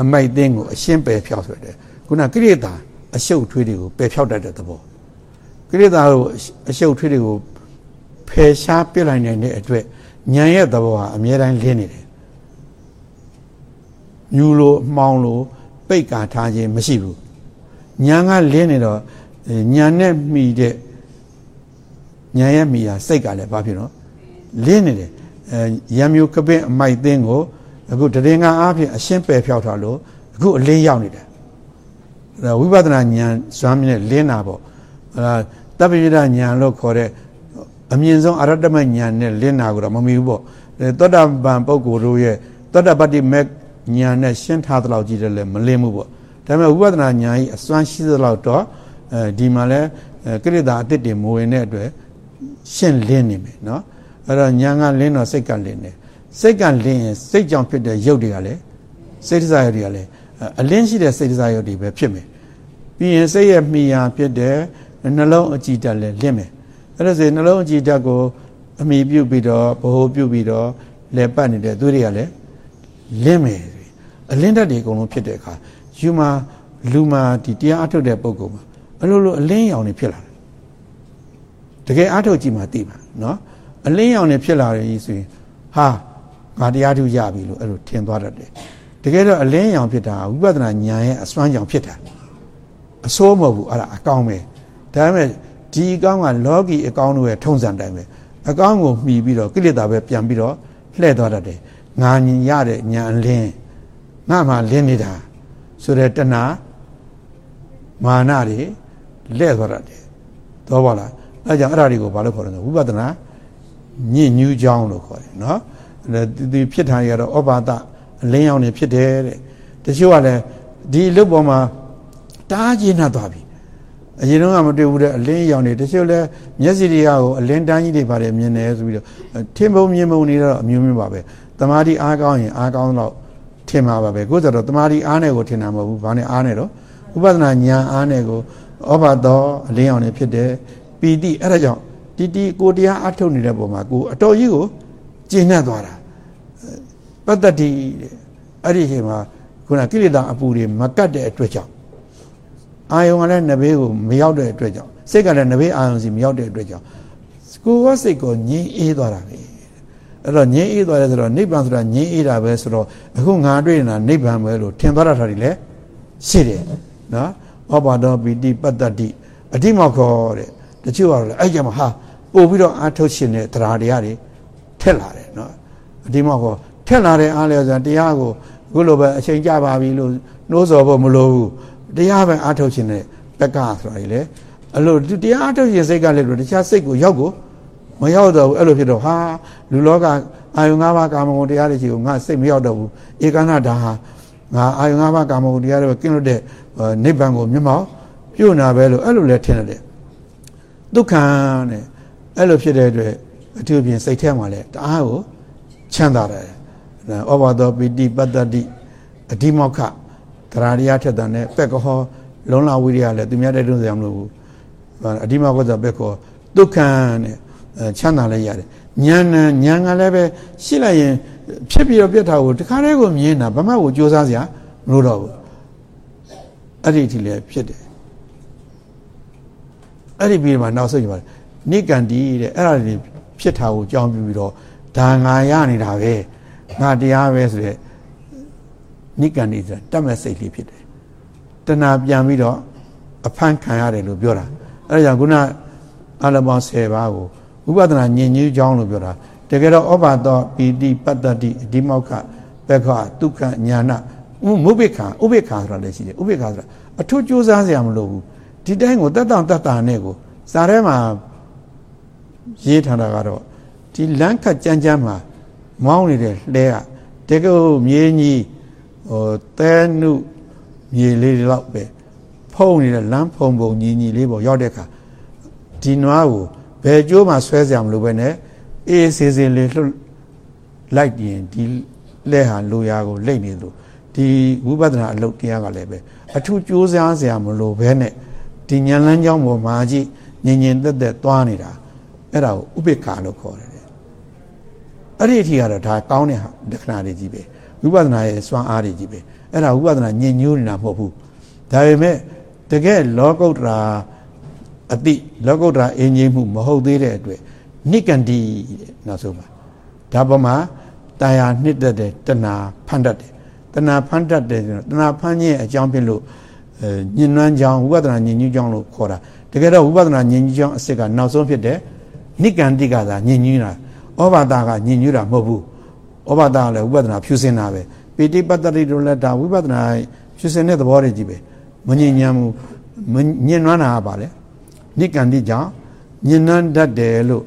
အမိုက်သိန်းကိုအရှင်းပယ်ဖြောက်ဆိုတယ်ခုနကိရိတာအရှုပ်ထွေးတွေကိုပယ်ဖြောက်တတ်တဲ့သဘောကိရိတာကိုအရှုပ်ထွေးတွေကိုဖယ်ရှားပြစ်လိုက်နိုင်တဲ့အတွက်ဉာဏ်ရဲ့သဘောဟာအမြဲတမ်းလင်းနေတယ်ညူလိုမှောင်လိုပိတ်ကာထားခြင်းမရှိဘူးဉာဏ်ကလင်းနေတော့ဉာဏ်နဲ့မှီတဲ့ဉာဏ်ရဲ့မိဟာစိတ်ကလည်းဘာဖြစ်တော့လင်းနေတယ်အဲရံမျိုးကပင့်အမိုက်သင်းကို အခုတရင်ကအားဖြင့်အရှင်းပယ်ဖြောက်ထားလို့အခုအလင်းရောက်နေတယ်အဲဝိပဿနာဉာဏ်ဇွမ်းမြင့်လင်းတာပေါ့အဲတပ္ပိယဉာဏ်လို့ခေါ်တဲ့အမြင့်ဆုံးအရတ္တမညာနဲ့လင်းတာကိုတော့မမီဘူးပေါ့သောတာပန်ပုဂ္ဂိုလ်တို့ရဲ့သောတာပတ္တိမက်ညာနဲ့ရှင်းထားသလောက်ကြည့်တယ်လည်းမလင်းဘူးပေါ့ဒါပေမဲ့ဝိပဿနာညာကြီးအစွမ်းရှိသလောက်တော့အဲဒီမှာလဲကိရိတာအတိတ်တွေမဝင်တဲ့အတွက်ရှင်းလင်းနေမယ်နော်အဲ့တော့ညာကလင်းတော့စိတ်ကလင်းတယ် စိတ်ကလင်းရင်စိတ်ကြောင့်ဖြစ်တဲ့ရုပ်တွေကလည်းစိတ်တစားရုပ်တွေကလည်းအလင်းရှိတဲ့စိတ်တစားရုပ်တွေပဲဖြစ်မယ်ပြီးရင်စိတ်ရဲ့မိယာဖြစ်တဲ့နှလုံးအကြည်တက်လည်းလင်းမယ်အဲ့ဒါဆိုနှလုံးအကြည်တက်ကိုအမိပြုတ်ပြီးတော့ဗဟိုပြုတ်ပြီးတော့လဲပတ်နေတဲ့သူတွေကလည်းလင်းမယ်အလင်းတက်တွေအကုန်လုံးဖြစ်တဲ့အခါယူမာလူမာဒီတရားအထုတ်တဲ့ပုံကောင်မှာအလိုလိုအလင်းရောင်တွေဖြစ်လာတယ်တကယ်အထုတ်ကြည့်မှသိမှာနော်အလင်းရောင်တွေဖြစ်လာတယ်ဆိုရင်ဟာ ငါတရားထုရပြီလို့အဲ့လိုထင်သွားတတ်တယ်တကယ်တော့အလင်းရောင်ဖြစ်တာဝိပဿနာဉာဏ်ရဲ့အစွမ်းကြောင့်ဖြစ်တာအစိုးမဟုတ်ဘူးအဲ့ဒါအကောင်းပဲဒါပေမဲ့ဒီအကောင်းကလောကီအကောင်းတို့ရဲ့ထုံးစံတိုင်းပဲအကောင်းကိုမှီပြီးတော့ကိလေသာပဲပြန်ပြီးတော့လှည့်သွားတတ်တယ်ငါညင်ရတဲ့ဉာဏ်အလင်းငါမှလင်းနေတာဆိုတဲ့တဏှာမာနတွေလဲ့သွားတတ်တယ်တော့ပါလားအဲကြောင့်အဲ့ဒါတွေကိုဘာလို့ခေါ်လဲဆိုဝိပဿနာညဉ့်ညူးကြောင်းလို့ခေါ်တယ်နော် ဒီဖြစ်ထားရတော့ဩဘာတအလင်းရောင်နေဖြစ်တယ်တဲ့တချို့ကလည်းဒီအလုပ်ပေါ်မှာတားကျင်းနှပ်သွားပြီအရင်တော့ကမတွေ့ဘူးတဲ့အလင်းရောင်နေတချို့လည်းမျက်စိတွေကကိုအလင်းတန်းကြီးတွေပါတယ်မြင်တယ်ဆိုပြီးတော့ထင်ပုံမြင်ပုံနေတော့အမျိုးမျိုးပါပဲတမာတိအားကောင်းရင်အားကောင်းတော့ထင်မှာပါပဲကိုယ်ဆိုတော့တမာတိအားနဲ့ကိုထင်တာမဟုတ်ဘူးဘာနဲ့အားနဲ့တော့ဥပဒနာညာအားနဲ့ကိုဩဘာတော်အလင်းရောင်နေဖြစ်တယ်ပီတိအဲ့ဒါကြောင့်တီတီကိုတရားအထုတ်နေတဲ့ပုံမှာကိုအတော်ကြီးကို ကျင့်နှံ့သွားတာပတ္တတိတဲ့အဲ့ဒီချိန်မှာခုနကိလေသာအပူတွေမကတ်တဲ့အတွက်ကြောင့်အာယုံကလည်းနဘေးကိုမရောက်တဲ့အတွက်ကြောင့်စိတ်ကလည်းနဘေးအာယုံစီမရောက်တဲ့အတွက်ကြောင့်ကိုယ်ကစိတ်ကိုငြိမ်းအေးသွားတာပဲအဲ့တော့ငြိမ်းအေးသွားတယ်ဆိုတော့နိဗ္ဗာန်ဆိုတာငြိမ်းအေးတာပဲဆိုတော့အခုငါတွေ့နေတာနိဗ္ဗာန်ပဲလို့ထင်သွားတာတွေလည်းရှိတယ်နော်ဩဘာဒောပိတိပတ္တတိအတိမောခောတဲ့တချို့ကတော့အဲ့ကြမှာဟာပို့ပြီးတော့အာထုတ်ရှင်တဲ့တရားတရားတွေ ထက်လာတယ်နော်အဒီမောက်ကောထက်လာတဲ့အားလျော်စွာတရားကိုအခုလိုပဲအချိန်ကြပါပြီလို့နှိုးဆော်ဖို့မလိုဘူးတရားပဲအာထုတ်ရှင်တဲ့ဘက်ကဆိုတာကြီးလေအဲ့လိုတရားအာထုတ်ရှင်စိတ်ကလည်းလို့တခြားစိတ်ကိုရောက်ကိုမရောက်တော့ဘူးအဲ့လိုဖြစ်တော့ဟာလူလောကအာယုံ၅ပါးကာမဂုဏ်တရားတွေကြီးကိုငါစိတ်မရောက်တော့ဘူးဧကနာဒါဟာငါအာယုံ၅ပါးကာမဂုဏ်တရားတွေကင်းလို့တဲ့နိဗ္ဗာန်ကိုမျက်မှောက်ပြုတ်နာပဲလို့အဲ့လိုလဲထင်တယ်ဒုက္ခတဲ့အဲ့လိုဖြစ်တဲ့အတွက် အထူးဖြင့်စိတ်ထဲမှာလည်းတအားကိုချမ်းသာတယ်ဩဘာသောပိတိပတ္တတိအဓိမောက္ခတရားတရားထက်တဲ့နဲ့ပက်ကဟောလုံလဝိရိယလည်းသူများတဲ့တွန်းစရာမလိုဘူးအဓိမောက္ခဆိုပက်ကောဒုက္ခနဲ့ချမ်းသာလည်းရတယ်ဉာဏ်နဲ့ဉာဏ်ကလည်းပဲရှိလိုက်ရင်ဖြစ်ပြီးတော့ပြတ်တာကိုတခါတည်းကိုမြင်တာဘာမှကိုကြိုးစားစရာမလိုတော့ဘူးအဲ့ဒီအထိလည်းဖြစ်တယ်အဲ့ဒီပြီးမှနောက်ဆုံးကြပါနိကန်တီတဲ့အဲ့ဒါတွေ ဖြစ်တာကိုကြောင်းပြီးပြီးတော့ဒါငါရနေတာပဲငါတရားပဲဆိုတဲ့နိကန်တီဆိုတာတတ်မဲ့စိတ်လေးဖြစ်တယ်တဏှာပြန်ပြီးတော့အဖန်ခံရတယ်လို့ပြောတာအဲ့ဒါကြောင့်ခုနအလမော10ပါးကိုဥပဒနာညင်ညူးကြောင်းလို့ပြောတာတကယ်တော့ဩဘာသောပီတိပတ္တတိအဒီမောက္ခဘက္ခဒုက္ခညာနာမုဘိခာဥဘိခာဆိုတာလည်းရှိတယ်ဥဘိခာဆိုတာအထူးကြိုးစားစရာမလိုဘူးဒီတိုင်းကိုတက်တောင်တက်တာနဲ့ကိုစာထဲမှာ ရေးထားတာကတော့ဒီလမ်းခတ်ကြမ်းကြမ်းမှာမောင်းနေတဲ့လှဲကတကယ်မြေကြီးဟိုတဲနုမြေလေးတွေတော့ပဲဖုံးနေတဲ့လမ်းဖုံပုံညီညီလေးပေါ်ရောက်တဲ့အခါဒီနွားကိုဘယ်ကျိုးမှဆွဲစရာမလိုပဲနဲ့အေးစေးစေးလေးလှုပ်လိုက်ရင်ဒီလက်ဟာလိုရာကိုလိတ်နေလို့ဒီဝိပဿနာအလုပ်တရားကလည်းပဲအထူးကြိုးစားစရာမလိုဘဲနဲ့ဒီဉာဏ်လမ်းကြောင်းပေါ်မှာကြည့်ငြင်ငြင်သက်သက်သွားနေတာ အဲ့ဒါကိုဥပိ္ပခာလို့ခေါ်တယ်အဲ့ဒီအထိကတော့ဒါကောင်းတဲ့လက္ခဏာတွေကြီးပဲဝိပဿနာရဲ့စွမ်းအားတွေကြီးပဲအဲ့ဒါဝိပဿနာညင်ညိုးနေတာမဟုတ်ဘူးဒါပေမဲ့တကယ်လောကုတ္တရာအတိလောကုတ္တရာအင်းကြီးမှုမဟုတ်သေးတဲ့အတွက်နိကန္တိတဲ့နောက်ဆုံးပါဒါပေါ်မှာတာယာနှစ်သက်တဲ့တဏှာဖန်တတ်တယ်တဏှာဖန်တတ်တယ်ဆိုတော့တဏှာဖန်ခြင်းအကြောင်းဖြစ်လို့ညင်နွမ်းကြောင်းဝိပဿနာညင်ညူးကြောင်းလို့ခေါ်တာတကယ်တော့ဝိပဿနာညင်ညူးကြောင်းအစ်စ်ကနောက်ဆုံးဖြစ်တဲ့ နိကန္တိကသာညင်ညူးတာဩဘာတာကညင်ညူးတာမဟုတ်ဘူးဩဘာတာကလည်းဝိပဿနာဖြူစင်တာပဲပိဋိပတ္တိတို့လည်းဒါဝိပဿနာဖြူစင်တဲ့သဘောတွေကြီးပဲမညင်ညမ်းဘူးညင်နွမ်းတာကပါလေနိကန္တိကြောင့်ညင်နွမ်းတတ်တယ်လို့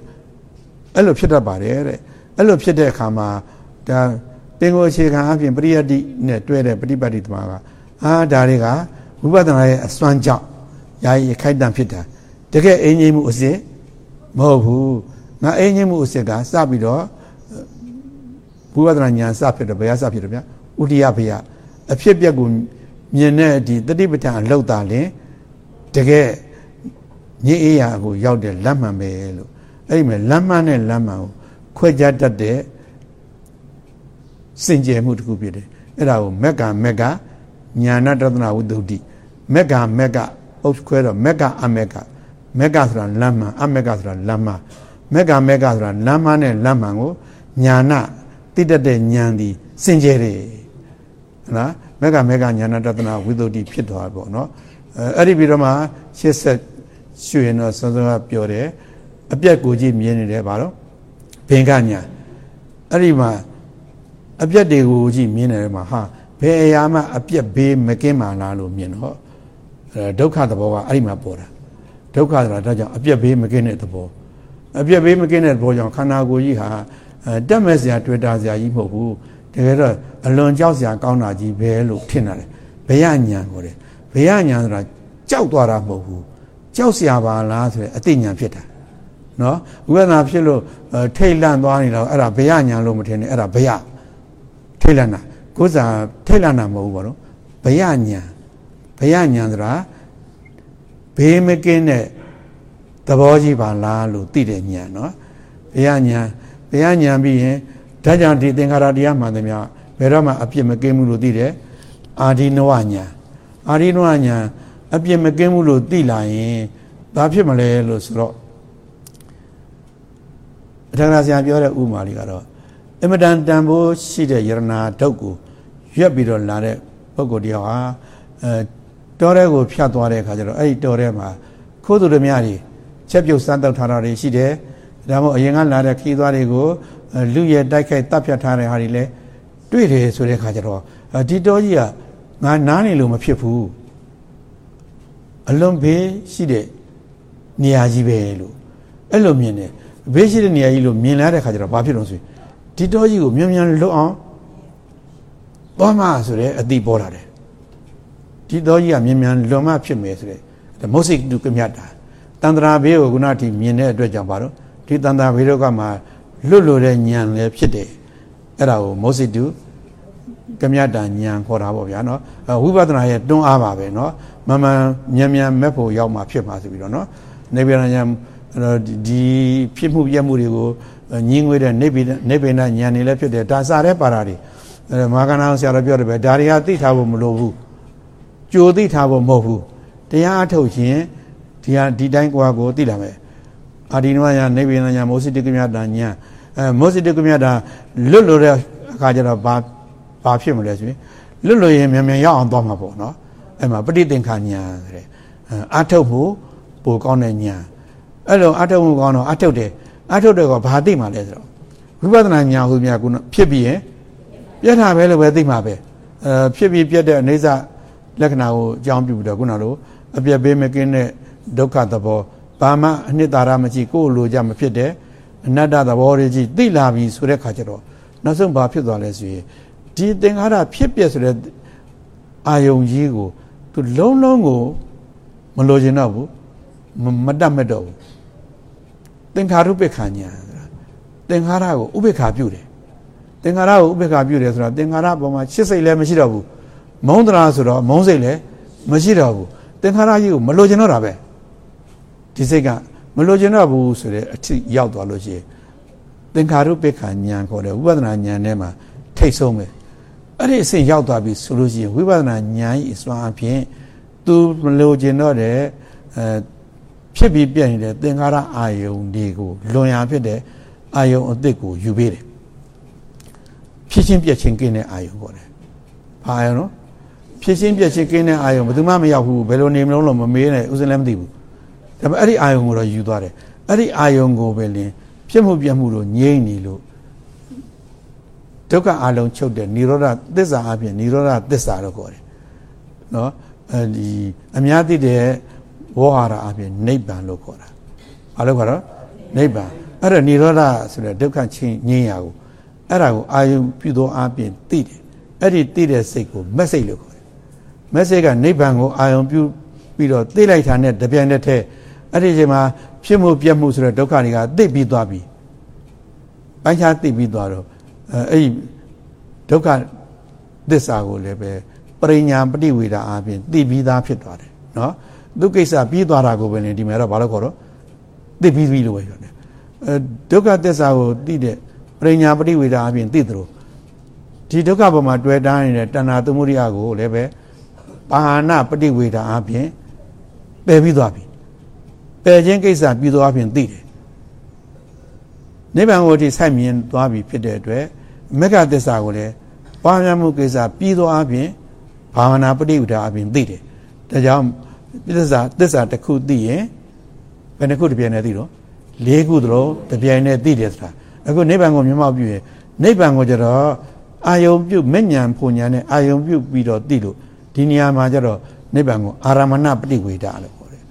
အဲ့လိုဖြစ်တတ်ပါတယ်တဲ့အဲ့လိုဖြစ်တဲ့အခါမှာဒါပင်ကိုအခြေခံအပြင်ပရိယတ်တိနဲ့တွဲတဲ့ပฏิပတ်တိသမားကအာဒါတွေကဝိပဿနာရဲ့အစွမ်းကြောင့်ယာယီခိုက်တံဖြစ်တာတကယ်အင်းကြီးမှုအစစ် မဟုတ်ဘူးငါအင်းကြီးမှုအစစ်ကစပြီးတော့ဝိပဿနာဉာဏ်စဖြစ်တော့ဘယ်ကစဖြစ်တော့ဗျာဥဒိယဘယအဖြစ်ပြက်ကိုမြင်တဲ့ဒီတတိပဋ္ဌာန်အလောက်တာလင်တကယ်ညစ်အေးရာကိုရောက်တဲ့လက်မှန်ပဲလို့အဲ့ဒီမှာလက်မှန်နဲ့လက်မှန်ကိုခွဲခြားတတ်တဲ့စင်ကြယ်မှုတစ်ခုဖြစ်တယ်အဲ့ဒါကိုမက်ကမက်ကညာဏတဒနာဝိတ္တုတိမက်ကမက်ကအုပ်ခွဲတော့မက်ကအမက်က မက်ကဆိုတာလမ်းမှန်အမက်ကဆိုတာလမ်းမှန်မက်ကမက်ကဆိုတာလမ်းမှန်နဲ့လမ်းမှန်ကိုညာဏတိတတ်တဲ့ဉာဏ်ဒီစင်ကြယ်တယ်နော်မက်ကမက်ကညာဏတဒနာဝိတ္တုတိဖြစ်သွားပေါ့နော်အဲ့ဒီပြီးတော့မှရှစ်ဆက်ရွှေတော့စောစောကပြောတယ်အပြက်ကိုကြည့်မြင်နေတယ်ဗါတော့ဘင်္ဂညာအဲ့ဒီမှာအပြက်တွေကိုကြည့်မြင်နေတယ်မှာဟာဘယ်အရာမှအပြက်ဘေးမကင်းပါလားလို့မြင်တော့အဲဒုက္ခသဘောကအဲ့ဒီမှာပေါ်တာ ဒုက္ခဆိုတာဒါကြောင့်အပြက်ဘေးမကင်းတဲ့သဘောအပြက်ဘေးမကင်းတဲ့သဘောကြောင့်ခန္ဓာကိုယ်ကြီးဟာတက်မဲ့စရာတွေ့တာစရာကြီးမဟုတ်ဘူးတကယ်တော့အလွန်ကြောက်စရာကောင်းတာကြီးပဲလို့ထင်တယ်ဘယညာကိုတယ်ဘယညာဆိုတာကြောက်သွားတာမဟုတ်ဘူးကြောက်စရာပါလားဆိုတဲ့အသိဉာဏ်ဖြစ်တာနော်ဝိပဿနာဖြစ်လို့ထိတ်လန့်သွားနေတော့အဲ့ဒါဘယညာလို့မထင်နဲ့အဲ့ဒါဘယထိတ်လန့်တာကိုယ်စားထိတ်လန့်တာမဟုတ်ဘူးဘောနော်ဘယညာဘယညာဆိုတာ ဘေးမကင်းတဲ့သဘောကြီးပါလားလို့သိတဲ့ညာနော်ဘယညာဘယညာပြီးရင်ဒါကြောင့်ဒီသင်္ခါရတရားမှန်သမျှဘယ်တော့မှအပြစ်မကင်းဘူးလို့သိတယ်အာဒီနဝညာအာဒီနဝညာအပြစ်မကင်းဘူးလို့သိလာရင်ဘာဖြစ်မလဲလို့ဆိုတော့အထက်ကရာဆရာပြောတဲ့ဥမာလေးကတော့အမတန်တန်ဖိုးရှိတဲ့ယရနာဒုတ်ကိုရွက်ပြီးတော့လာတဲ့ပုဂ္ဂိုလ်တယောက်ဟာအဲ တောထဲကိုဖြတ်သွားတဲ့အခါကျတော့အဲ့ဒီတောထဲမှာခိုးသူတို့များတွေချက်ပြုတ်စမ်းတောက်ထားတာတွေရှိတယ်ဒါမှမဟုတ်အရင်ကလာတဲ့ခီးသွားတွေကိုလူရဲတိုက်ခိုက်တပ်ဖြတ်ထားတဲ့ဟာတွေလည်းတွေ့တယ်ဆိုတဲ့အခါကျတော့ဒီတောကြီးကငါနားနေလို့မဖြစ်ဘူးအလွန်ဘေးရှိတဲ့နေရာကြီးပဲလို့အဲ့လိုမြင်တယ်ဘေးရှိတဲ့နေရာကြီးလို့မြင်လာတဲ့ခါကျတော့ဘာဖြစ်လို့ဆိုရင်ဒီတောကြီးကိုမြန်မြန်လွတ်အောင်သွားမှဆိုတဲ့အတိပေါ်လာတယ် ဒီတောကြီးကမြန်မြန်လွန်မှဖြစ်မယ်ဆိုတဲ့မုတ်စိတ်တုကမြတ်တာတန္တရာဘေးကိုခုနကထိမြင်တဲ့အတွက်ကြောင့်ပါတော့ဒီတန္တရာဘေးတို့ကမှလွတ်လို့တဲ့ဉာဏ်လည်းဖြစ်တယ်အဲ့ဒါကိုမုတ်စိတ်တုကမြတ်တာဉာဏ်ခေါ်တာပေါ့ဗျာနော်ဝိပဿနာရဲ့တွန်းအားပါပဲနော်မမှန်မြန်မြန်မဲ့ဖို့ရောက်မှာဖြစ်မှာဆိုပြီးတော့နော်နေဗေဒဉာဏ်ဒီဖြစ်မှုပြမှုတွေကိုညင်းငွေတဲ့နေဗေနေဗေဒဉာဏ်နေလည်းဖြစ်တယ်ဒါစားတဲ့ပါတာတွေမာကနာဆရာတော်ပြောတယ်ပဲဒါတွေကသိထားဖို့မလိုဘူး ကြိုသိထားဖို့မဟုတ်ဘူးတရားအထုတ်ခြင်းဒီဟာဒီတိုင်းကွာကိုသိလာမယ်အာဒီနဝညာနေဗေဒညာမောစိတကမြတာညာအဲမောစိတကမြတာလွတ်လို့တဲ့အခါကျတော့ဘာဘာဖြစ်မလဲဆိုရင်လွတ်လို့ရင်မြန်မြန်ရောက်အောင်သွားမှာပေါ့နော်အဲ့မှာပဋိသင်္ခာညာတဲ့အာထုတ်ဖို့ပိုကောင်းတဲ့ညာအဲ့လိုအာထုတ်ဖို့ကောင်းတော့အာထုတ်တယ်အာထုတ်တယ်ကဘာသိမှလဲဆိုတော့ဝိပဿနာညာဟုမြတ်ကုဖြစ်ပြီးရင်ပြတ်တာပဲလို့ပဲသိမှာပဲအဲဖြစ်ပြီးပြတ်တဲ့အနေစာ လက္ခဏာကိုအကြောင်းပြုပြီးတော့ခုနလိုအပြတ်ပေးမကင်းတဲ့ဒုက္ခသဘောဘာမှအနှစ်သာရမရှိကိုယ်လိုကြမဖြစ်တဲ့အနတ္တသဘောတွေကြီးသိလာပြီဆိုတဲ့ခါကျတော့နောက်ဆုံးဘာဖြစ်သွားလဲဆိုရင်ဒီသင်္ခါရဖြစ်ပြဆိုတဲ့အာယုံကြီးကိုသူလုံးလုံးကိုမလိုချင်တော့ဘူးမတတ်မဲ့တော့ဘူးသင်္ခါရုပ္ပခာညာသင်္ခါရကိုဥပ္ပခာပြုတယ်သင်္ခါရကိုဥပ္ပခာပြုတယ်ဆိုတော့သင်္ခါရပေါ်မှာချစ်စိတ်လည်းမရှိတော့ဘူး မုန်းတရာဆိုတော့မုန်းစိတ်လည်းမရှိတော့ဘူးသင်္ခါရကြီးကိုမလိုချင်တော့တာပဲဒီစိတ်ကမလိုချင်တော့ဘူးဆိုတဲ့အထိရောက်သွားလို့ရှိရင်သင်္ခါရုပ္ပခာညာခေါ်တယ်ဝိပဿနာညာထဲမှာထိတ်ဆုံးပဲအဲ့ဒီအဆင့်ရောက်သွားပြီဆိုလို့ရှိရင်ဝိပဿနာဉာဏ်ဤအစွမ်းအဖြစ်သူမလိုချင်တော့တဲ့အဲဖြစ်ပြီးပြည့်နေတဲ့သင်္ခါရအာယုန်တွေကိုလွန်ရာဖြစ်တဲ့အာယုန်အသစ်ကိုယူပေးတယ်ဖြစ်ချင်းပြည့်ချင်းကင်းတဲ့အာယုန်ပေါ့လေဘာအာယုန်နော် ဖြစ်ချင်းပြည့်ချင်းကင်းတဲ့အာယုန်ဘယ်သူမှမရောက်ဘူးဘယ်လိုနေမလို့လို့မမေးနဲ့ဥစဉ်လည်းမသိဘူးဒါပေမဲ့အဲ့ဒီအာယုန်ကိုတော့ယူသွားတယ်အဲ့ဒီအာယုန်ကိုပဲလင်းဖြစ်မှုပြမှုလို့ငြိမ့်နေလို့ဒုက္ခအလုံးချုပ်တဲ့និရောဓသစ္စာအပြင်និရောဓသစ္စာလို့ခေါ်တယ်နော်အဲဒီအများသိတဲ့ဝေါဟာရအပြင်နိဗ္ဗာန်လို့ခေါ်တာဘာလို့ခေါ်တော့နိဗ္ဗာန် အဲ့ဒါនិရောဓဆိုတဲ့ဒုက္ခချင်းငြိမ်းရာကိုအဲ့ဒါကိုအာယုပြုသောအပြင်သိတယ်အဲ့ဒီသိတဲ့စိတ်ကိုမက်စိတ်လို့ခေါ်တယ် မက်စိတ်ကနိဗ္ဗာန်ကိုအာယုပြုပြီးတော့သိလိုက်တာနဲ့တပြိုင်တည်းထဲအဲ့ဒီချိန်မှာဖြစ်မှုပြတ်မှုဆိုတဲ့ဒုက္ခတွေကသိပြီးသွားပြီပိုင်းခြားသိပြီးသွားတော့အဲ့ဒီဒုက္ခသစ္စာကိုလည်းပဲပရိညာပฏิဝေဒအပြင်သိပြီးသားဖြစ်သွားတယ်နော်သူကိစ္စပြီးသွားတာကိုပဲလေဒီမှာတော့ဘာလို့ခေါ်တော့သိပြီးပြီလို့ပဲပြောတယ်အဲဒုက္ခသစ္စာကိုသိတဲ့ပရိညာပฏิဝေဒအပြင်သိသလိုဒီဒုက္ခပေါ်မှာတွေ့တာနေတဲ့တဏှာသမုဒိယကိုလည်းပဲ ပါဟနာပฏิဝေဒအပြင်ပယ်ပြီးသွားပြီပယ်ခြင်းကိစ္စပြီးသွားပြင်သိတယ်နိဗ္ဗာန်ကိုဒီစိုက်မြင်သွားပြီဖြစ်တဲ့အတွက်မေဃသစ္စာကိုလည်းပွားများမှုကိစ္စပြီးသွားပြင်ဘာဝနာပฏิဝေဒအပြင်သိတယ်ဒါကြောင့်သစ္စာသစ္စာတစ်ခုသိရင်ဘယ်နှခုတစ်ပြိုင်တည်းသိတော့လေးခုသလိုတစ်ပြိုင်တည်းသိတယ်ဆိုတာအခုနိဗ္ဗာန်ကိုမြင်မောက်ပြုရင်နိဗ္ဗာန်ကိုကျတော့အာယုံပြုမဉ္ဇဉ်ဖုန်ညာနဲ့အာယုံပြုပြီးတော့သိလို့ ဒီနေရာမှာကျတော့နိဗ္ဗာန်ကိုအာရမဏပฏิဝေဒလို့ခေါ်တယ်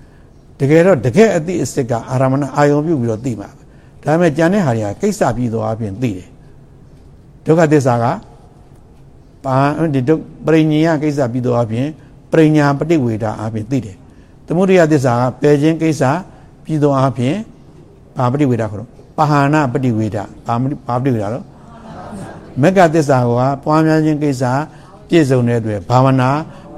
တကယ်တော့တကယ်အသိအစစ်ကအာရမဏအာယုံပြုပြီးတော့သိမှာပဲဒါပေမဲ့ကြံတဲ့ဟာတွေကကိစ္စပြီးတော့အပြင်သိတယ်ဒုက္ခသစ္စာကပါဒီဒုပရိညင်ယကိစ္စပြီးတော့အပြင်ပရိညာပฏิဝေဒအပြင်သိတယ်သမုဒိယသစ္စာကပယ်ခြင်းကိစ္စပြီးတော့အပြင်ဘာပฏิဝေဒခေါ်တော့ပဟာနာပฏิဝေဒဘာဘာပฏิဝေဒတော့မက္ကသစ္စာကပွားများခြင်းကိစ္စ ပြည့်စုံတဲ့အတွက်ဘာဝနာ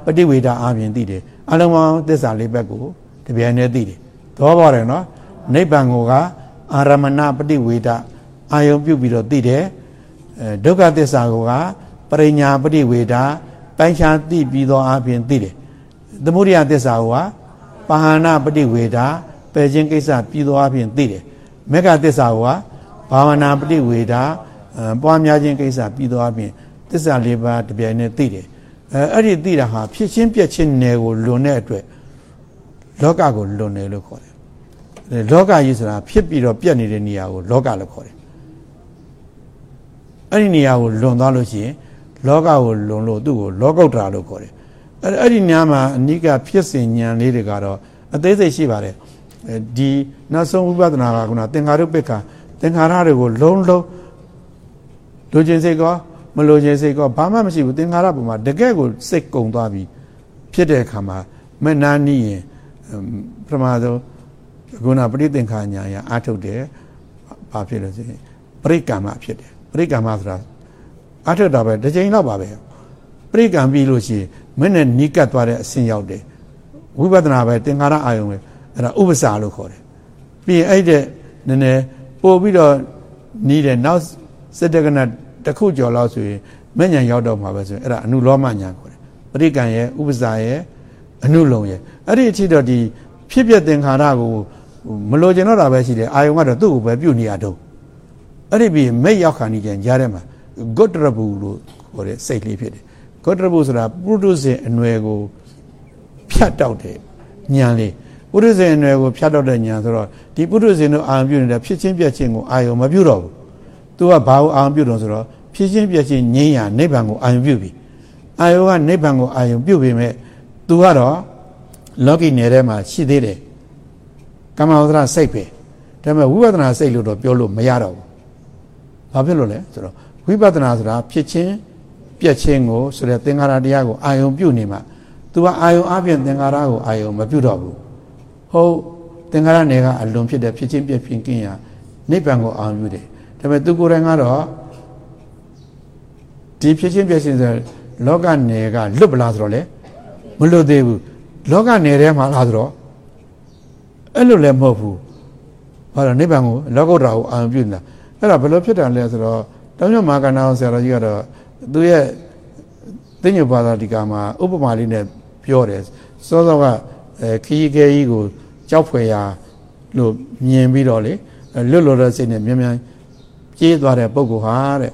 ပฏิဝေဒအပြင်သိတယ်အလုံးပေါင်းသစ္စာလေးဘက်ကိုတပြိုင်တည်းသိတယ်သဘောပေါက်တယ်နော်နိဗ္ဗာန်ကိုကအာရမဏပฏิဝေဒအာယုံပြုတ်ပြီးတော့သိတယ်ဒုက္ခသစ္စာကိုကပရိညာပฏิဝေဒပိုင်းခြားသိပြီးသောအပြင်သိတယ်သမုဒိယသစ္စာကပါဟနာပฏิဝေဒပယ်ခြင်းကိစ္စပြီးသောအပြင်သိတယ်မေဃသစ္စာကဘာဝနာပฏิဝေဒပွားများခြင်းကိစ္စပြီးသောအပြင် သစ္စာလေးပါးတပြိုင်နက်သိတယ်အဲအဲ့ဒီသိတာဟာဖြစ်ချင်းပြက်ချင်းနယ်ကိုလွန်တဲ့အတွက်လောကကိုလွန်တယ်လို့ခေါ်တယ်လောကကြီးဆိုတာဖြစ်ပြီးတော့ပြက်နေတဲ့နေရာကိုလောကလို့ခေါ်တယ်အဲ့ဒီနေရာကိုလွန်သွားလို့ရှိရင်လောကကိုလွန်လို့သူ့ကိုလောကုတ္တရာလို့ခေါ်တယ်အဲ့အဲ့ဒီညမှာအနိကဖြစ်စဉ်ဉာဏ်လေးတွေကတော့အသေးစိတ်ရှိပါတယ်ဒီနောက်ဆုံးဝိပဿနာကခုနသင်္ခါရုပ္ပခသင်္ခါရတွေကိုလုံးလုံးလူချင်းစိတ်ကော မလူချင်းစိတ်ကောဘာမှမရှိဘူးသင်္ခါရပုံမှာတကယ်ကိုစိတ်ကုံသွားပြီဖြစ်တဲ့အခါမှာမနာနီးရင်ပထမဆုံးခုနပရိသင်္ခါညာရအာထုတ်တယ်ဘာဖြစ်လို့ဆိုရင်ပရိကမ္မဖြစ်တယ်ပရိကမ္မဆိုတာအာထုတ်တာပဲတစ်ချိန်တော့ပါပဲပရိကံပြီးလို့ရှိရင်မင်းနဲ့နီးကပ်သွားတဲ့အဆင့်ရောက်တယ်ဝိပဿနာပဲသင်္ခါရအာယုံပဲအဲ့ဒါဥပ္ပစာလို့ခေါ်တယ်ပြီးရင်အဲ့တဲ့နည်းနည်းပို့ပြီးတော့နီးတယ်နောက်စတကန တစ်ခုကျော်လောက်ဆိုရင်မဉ္ဇဉ်ရောက်တော့မှာပဲဆိုရင်အဲ့ဒါအနုလောမညာခေါ်တယ်ပရိကံရဲ့ဥပ္ပစာရဲ့အနုလုံရဲ့အဲ့ဒီအထိတော့ဒီဖြစ်ပြသင်္ခါရကိုမလိုချင်တော့တာပဲရှိတယ်အာယုံကတော့သူ့ကိုပဲပြုတ်နေရတော့အဲ့ဒီပြီးမိတ်ရောက်ခါနေကြကြားထဲမှာဂုတ္တရဘူးလို့ခေါ်တဲ့စိတ်လေးဖြစ်တယ်ဂုတ္တရဘူးဆိုတာပုရုဇဉ်အနွယ်ကိုဖြတ်တောက်တဲ့ဉာဏ်လေးပုရုဇဉ်အနွယ်ကိုဖြတ်တောက်တဲ့ဉာဏ်ဆိုတော့ဒီပုရုဇဉ်တို့အာရုံပြုနေတဲ့ဖြစ်ချင်းပြက်ချင်းကိုအာယုံမပြုတော့ဘူး သူကဘာကိုအာရုံပြုတော့ဆိုတော့ဖြစ်ချင်းပြက်ချင်းငြိမ်းရနိဗ္ဗာန်ကိုအာရုံပြုပြီအာယုံကနိဗ္ဗာန်ကိုအာရုံပြုပေမဲ့သူကတော့လောကီနယ်ထဲမှာရှိသေးတယ်ကမ္မဝဒရစိတ်ပဲဒါပေမဲ့ဝိပဿနာစိတ်လို့တော့ပြောလို့မရတော့ဘူးဘာဖြစ်လို့လဲဆိုတော့ဝိပဿနာဆိုတာဖြစ်ချင်းပြက်ချင်းကိုဆိုတဲ့သင်္ခါရတရားကိုအာယုံပြုနေမှာသူကအာယုံအပြင်သင်္ခါရကိုအာယုံမပြုတော့ဘူးဟုတ်သင်္ခါရနယ်ကအလွန်ဖြစ်တဲ့ဖြစ်ချင်းပြက်ဖြစ်ကင်းရာနိဗ္ဗာန်ကိုအာယုံပြုတယ် ဒါပေမဲ့သူကိုယ်တိုင်ကတော့ဒီဖြစ်ချင်းပြက်ချင်းဆိုလောကနယ်ကလွတ်ပလားဆိုတော့လေမလွတ်သေးဘူးလောကနယ်ထဲမှာလားဆိုတော့အဲ့လိုလည်းမဟုတ်ဘူးဘာလို့နိဗ္ဗာန်ကိုလောကုတ္တရာကိုအာရုံပြုနေတာအဲ့ဒါဘယ်လိုဖြစ်တာလဲဆိုတော့တောင်းရမာကနာဆရာတော်ကြီးကတော့သူရဲ့သိညုဘာသာဒီကမှာဥပမာလေးနဲ့ပြောတယ်စောစောကအဲခီးခဲကြီးကိုကြောက်ဖွယ်ရာလို့မြင်ပြီးတော့လေလွတ်လွတ်တဲ့စိတ်နဲ့မြန်မြန် ပြေးသွားတဲ့ပုဂ္ဂိုလ်ဟာတဲ့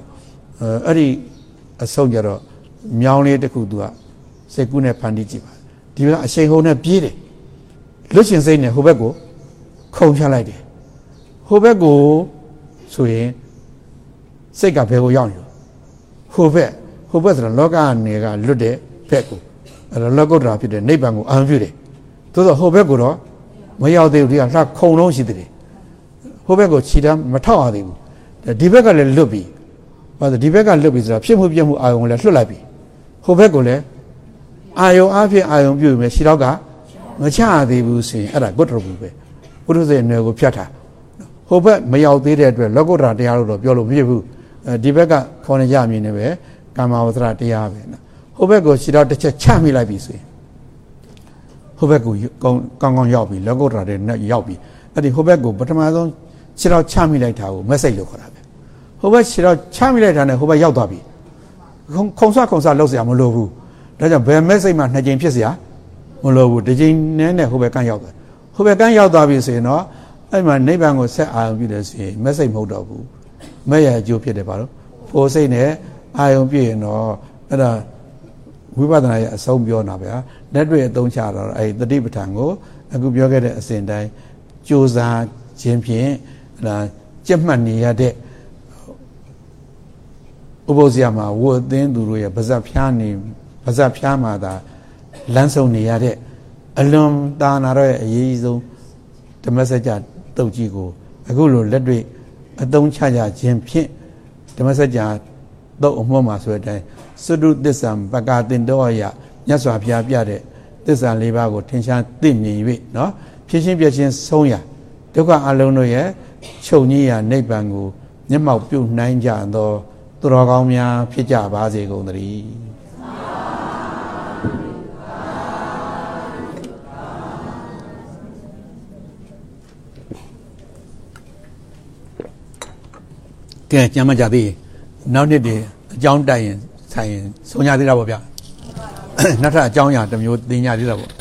အဲ့ဒီအဆုံးကြတော့မြောင်းလေးတစ်ခုသူကစိတ်ကူးနဲ့ဖန်တီးကြည့်ပါဒီကအရှိန်ဟုန်နဲ့ပြေးတယ်လွတ်ရှင်စိတ်နဲ့ဟိုဘက်ကိုခုံချလိုက်တယ်ဟိုဘက်ကိုဆိုရင်စိတ်ကဘယ်ကိုရောက်နေလို့ဟိုဘက်ဟိုဘက်ဆိုတာလောကနေကလွတ်တဲ့ဘက်ကိုအဲ့တော့လောကုတ္တရာဖြစ်တဲ့နိဗ္ဗာန်ကိုအာရုံပြုတယ်သို့သောဟိုဘက်ကိုတော့မရောက်သေးဘူးဒီကလှခုံလုံးရှိသေးတယ်ဟဟိုဘက်ကိုခြိတာမထောက်ရသေးဘူး ဒီဘက်ကလည်းလွတ်ပြီဘာလို့ဒီဘက်ကလွတ်ပြီဆိုတော့ဖြစ်မှုပြမှုအာယုံလည်းလွတ်လိုက်ပြီဟိုဘက်ကိုလည်းအာယုံအဖြစ်အာယုံပြုမယ်ခြေတော့ကမချရသေးဘူးဆိုရင်အဲ့ဒါဂုတ္တရဘူးပဲဘုရုဇေနယ်ကိုဖြတ်တာဟိုဘက်မရောက်သေးတဲ့အတွက်လောကုတ္တရာတရားလို့တော့ပြောလို့မဖြစ်ဘူးအဲဒီဘက်ကခေါ်နေကြမြင်နေပဲကာမဝသရတရားပဲနော်ဟိုဘက်ကိုခြေတော့တစ်ချက်ချမိလိုက်ပြီဆိုရင်ဟိုဘက်ကိုကောင်းကောင်းကောင်းရောက်ပြီလောကုတ္တရာတဲ့နဲ့ရောက်ပြီအဲ့ဒီဟိုဘက်ကိုပထမဆုံးခြေတော့ချမိလိုက်တာကိုမက်ဆေ့လို့ခေါ်တာပဲ ဟိုဘက်ခြေတော့ချမိလိုက်တာနဲ့ဟိုဘက်ရောက်သွားပြီခုံဆခုံဆလောက်เสียမလိုဘူးဒါကြောင့်ဘယ်မက်ဆေ့မှနှစ်ကြိမ်ဖြစ်เสียမလိုဘူးတစ်ကြိမ်နဲ့နဲ့ဟိုဘက်ကန်းရောက်သွားဟိုဘက်ကန်းရောက်သွားပြီဆိုရင်တော့အဲ့မှာနိဗ္ဗာန်ကိုဆက်အာရုံပြုတယ်ဆိုရင်မက်ဆေ့မဟုတ်တော့ဘူးမဲ့ရအကျိုးဖြစ်တယ်ပါတော့ဖို့စိတ်နဲ့အာယုံပြည့်ရင်တော့အဲ့ဒါဝိပဿနာရဲ့အဆုံးပြောတာဗျာလက်တွေ့အသုံးချတော့အဲ့တတိပဋ္ဌာန်ကိုအခုပြောခဲ့တဲ့အစဉ်တိုင်းကြိုးစားခြင်းဖြင့်အဲ့ဒါကြက်မှတ်နေရတဲ့ ဥပုသ်ဆရာမှာဝတ်အသင်းသူတို့ရဲ့ပါဇက်ဖျားနေပါဇက်ဖျားမှာသာလမ်းဆုံနေရတဲ့အလွန်တာနာတော့ရဲ့အရေးကြီးဆုံးဓမ္မစကြာတုတ်ကြီးကိုအခုလိုလက်တွေ့အသုံးချကြခြင်းဖြင့်ဓမ္မစကြာတုတ်အမှုမှာဆိုတဲ့အတိုင်းစွတုသစ္စာပကာတင်တော်ရမြတ်စွာဘုရားပြတဲ့သစ္စာလေးပါးကိုထင်ရှားသိမြင်၍နော်ဖြစ်ချင်းပြချင်းဆုံးရဒုက္ခအလုံးတို့ရဲ့ချုပ်ငြိယာနိဗ္ဗာန်ကိုမျက်မှောက်ပြုနိုင်ကြသော သူတော်ကောင်းများဖြစ်ကြပါစေကုန်သတည်းကဲကြမ်းမကြသေးနောက်နှစ်တည်းအကြောင်းတိုက်ရင်ဆိုင်ရင်ဆုံးရသေးတာပေါ့ဗျနောက်ထပ်အကြောင်းအရာတစ်မျိုးသိညာသေးတာပေါ့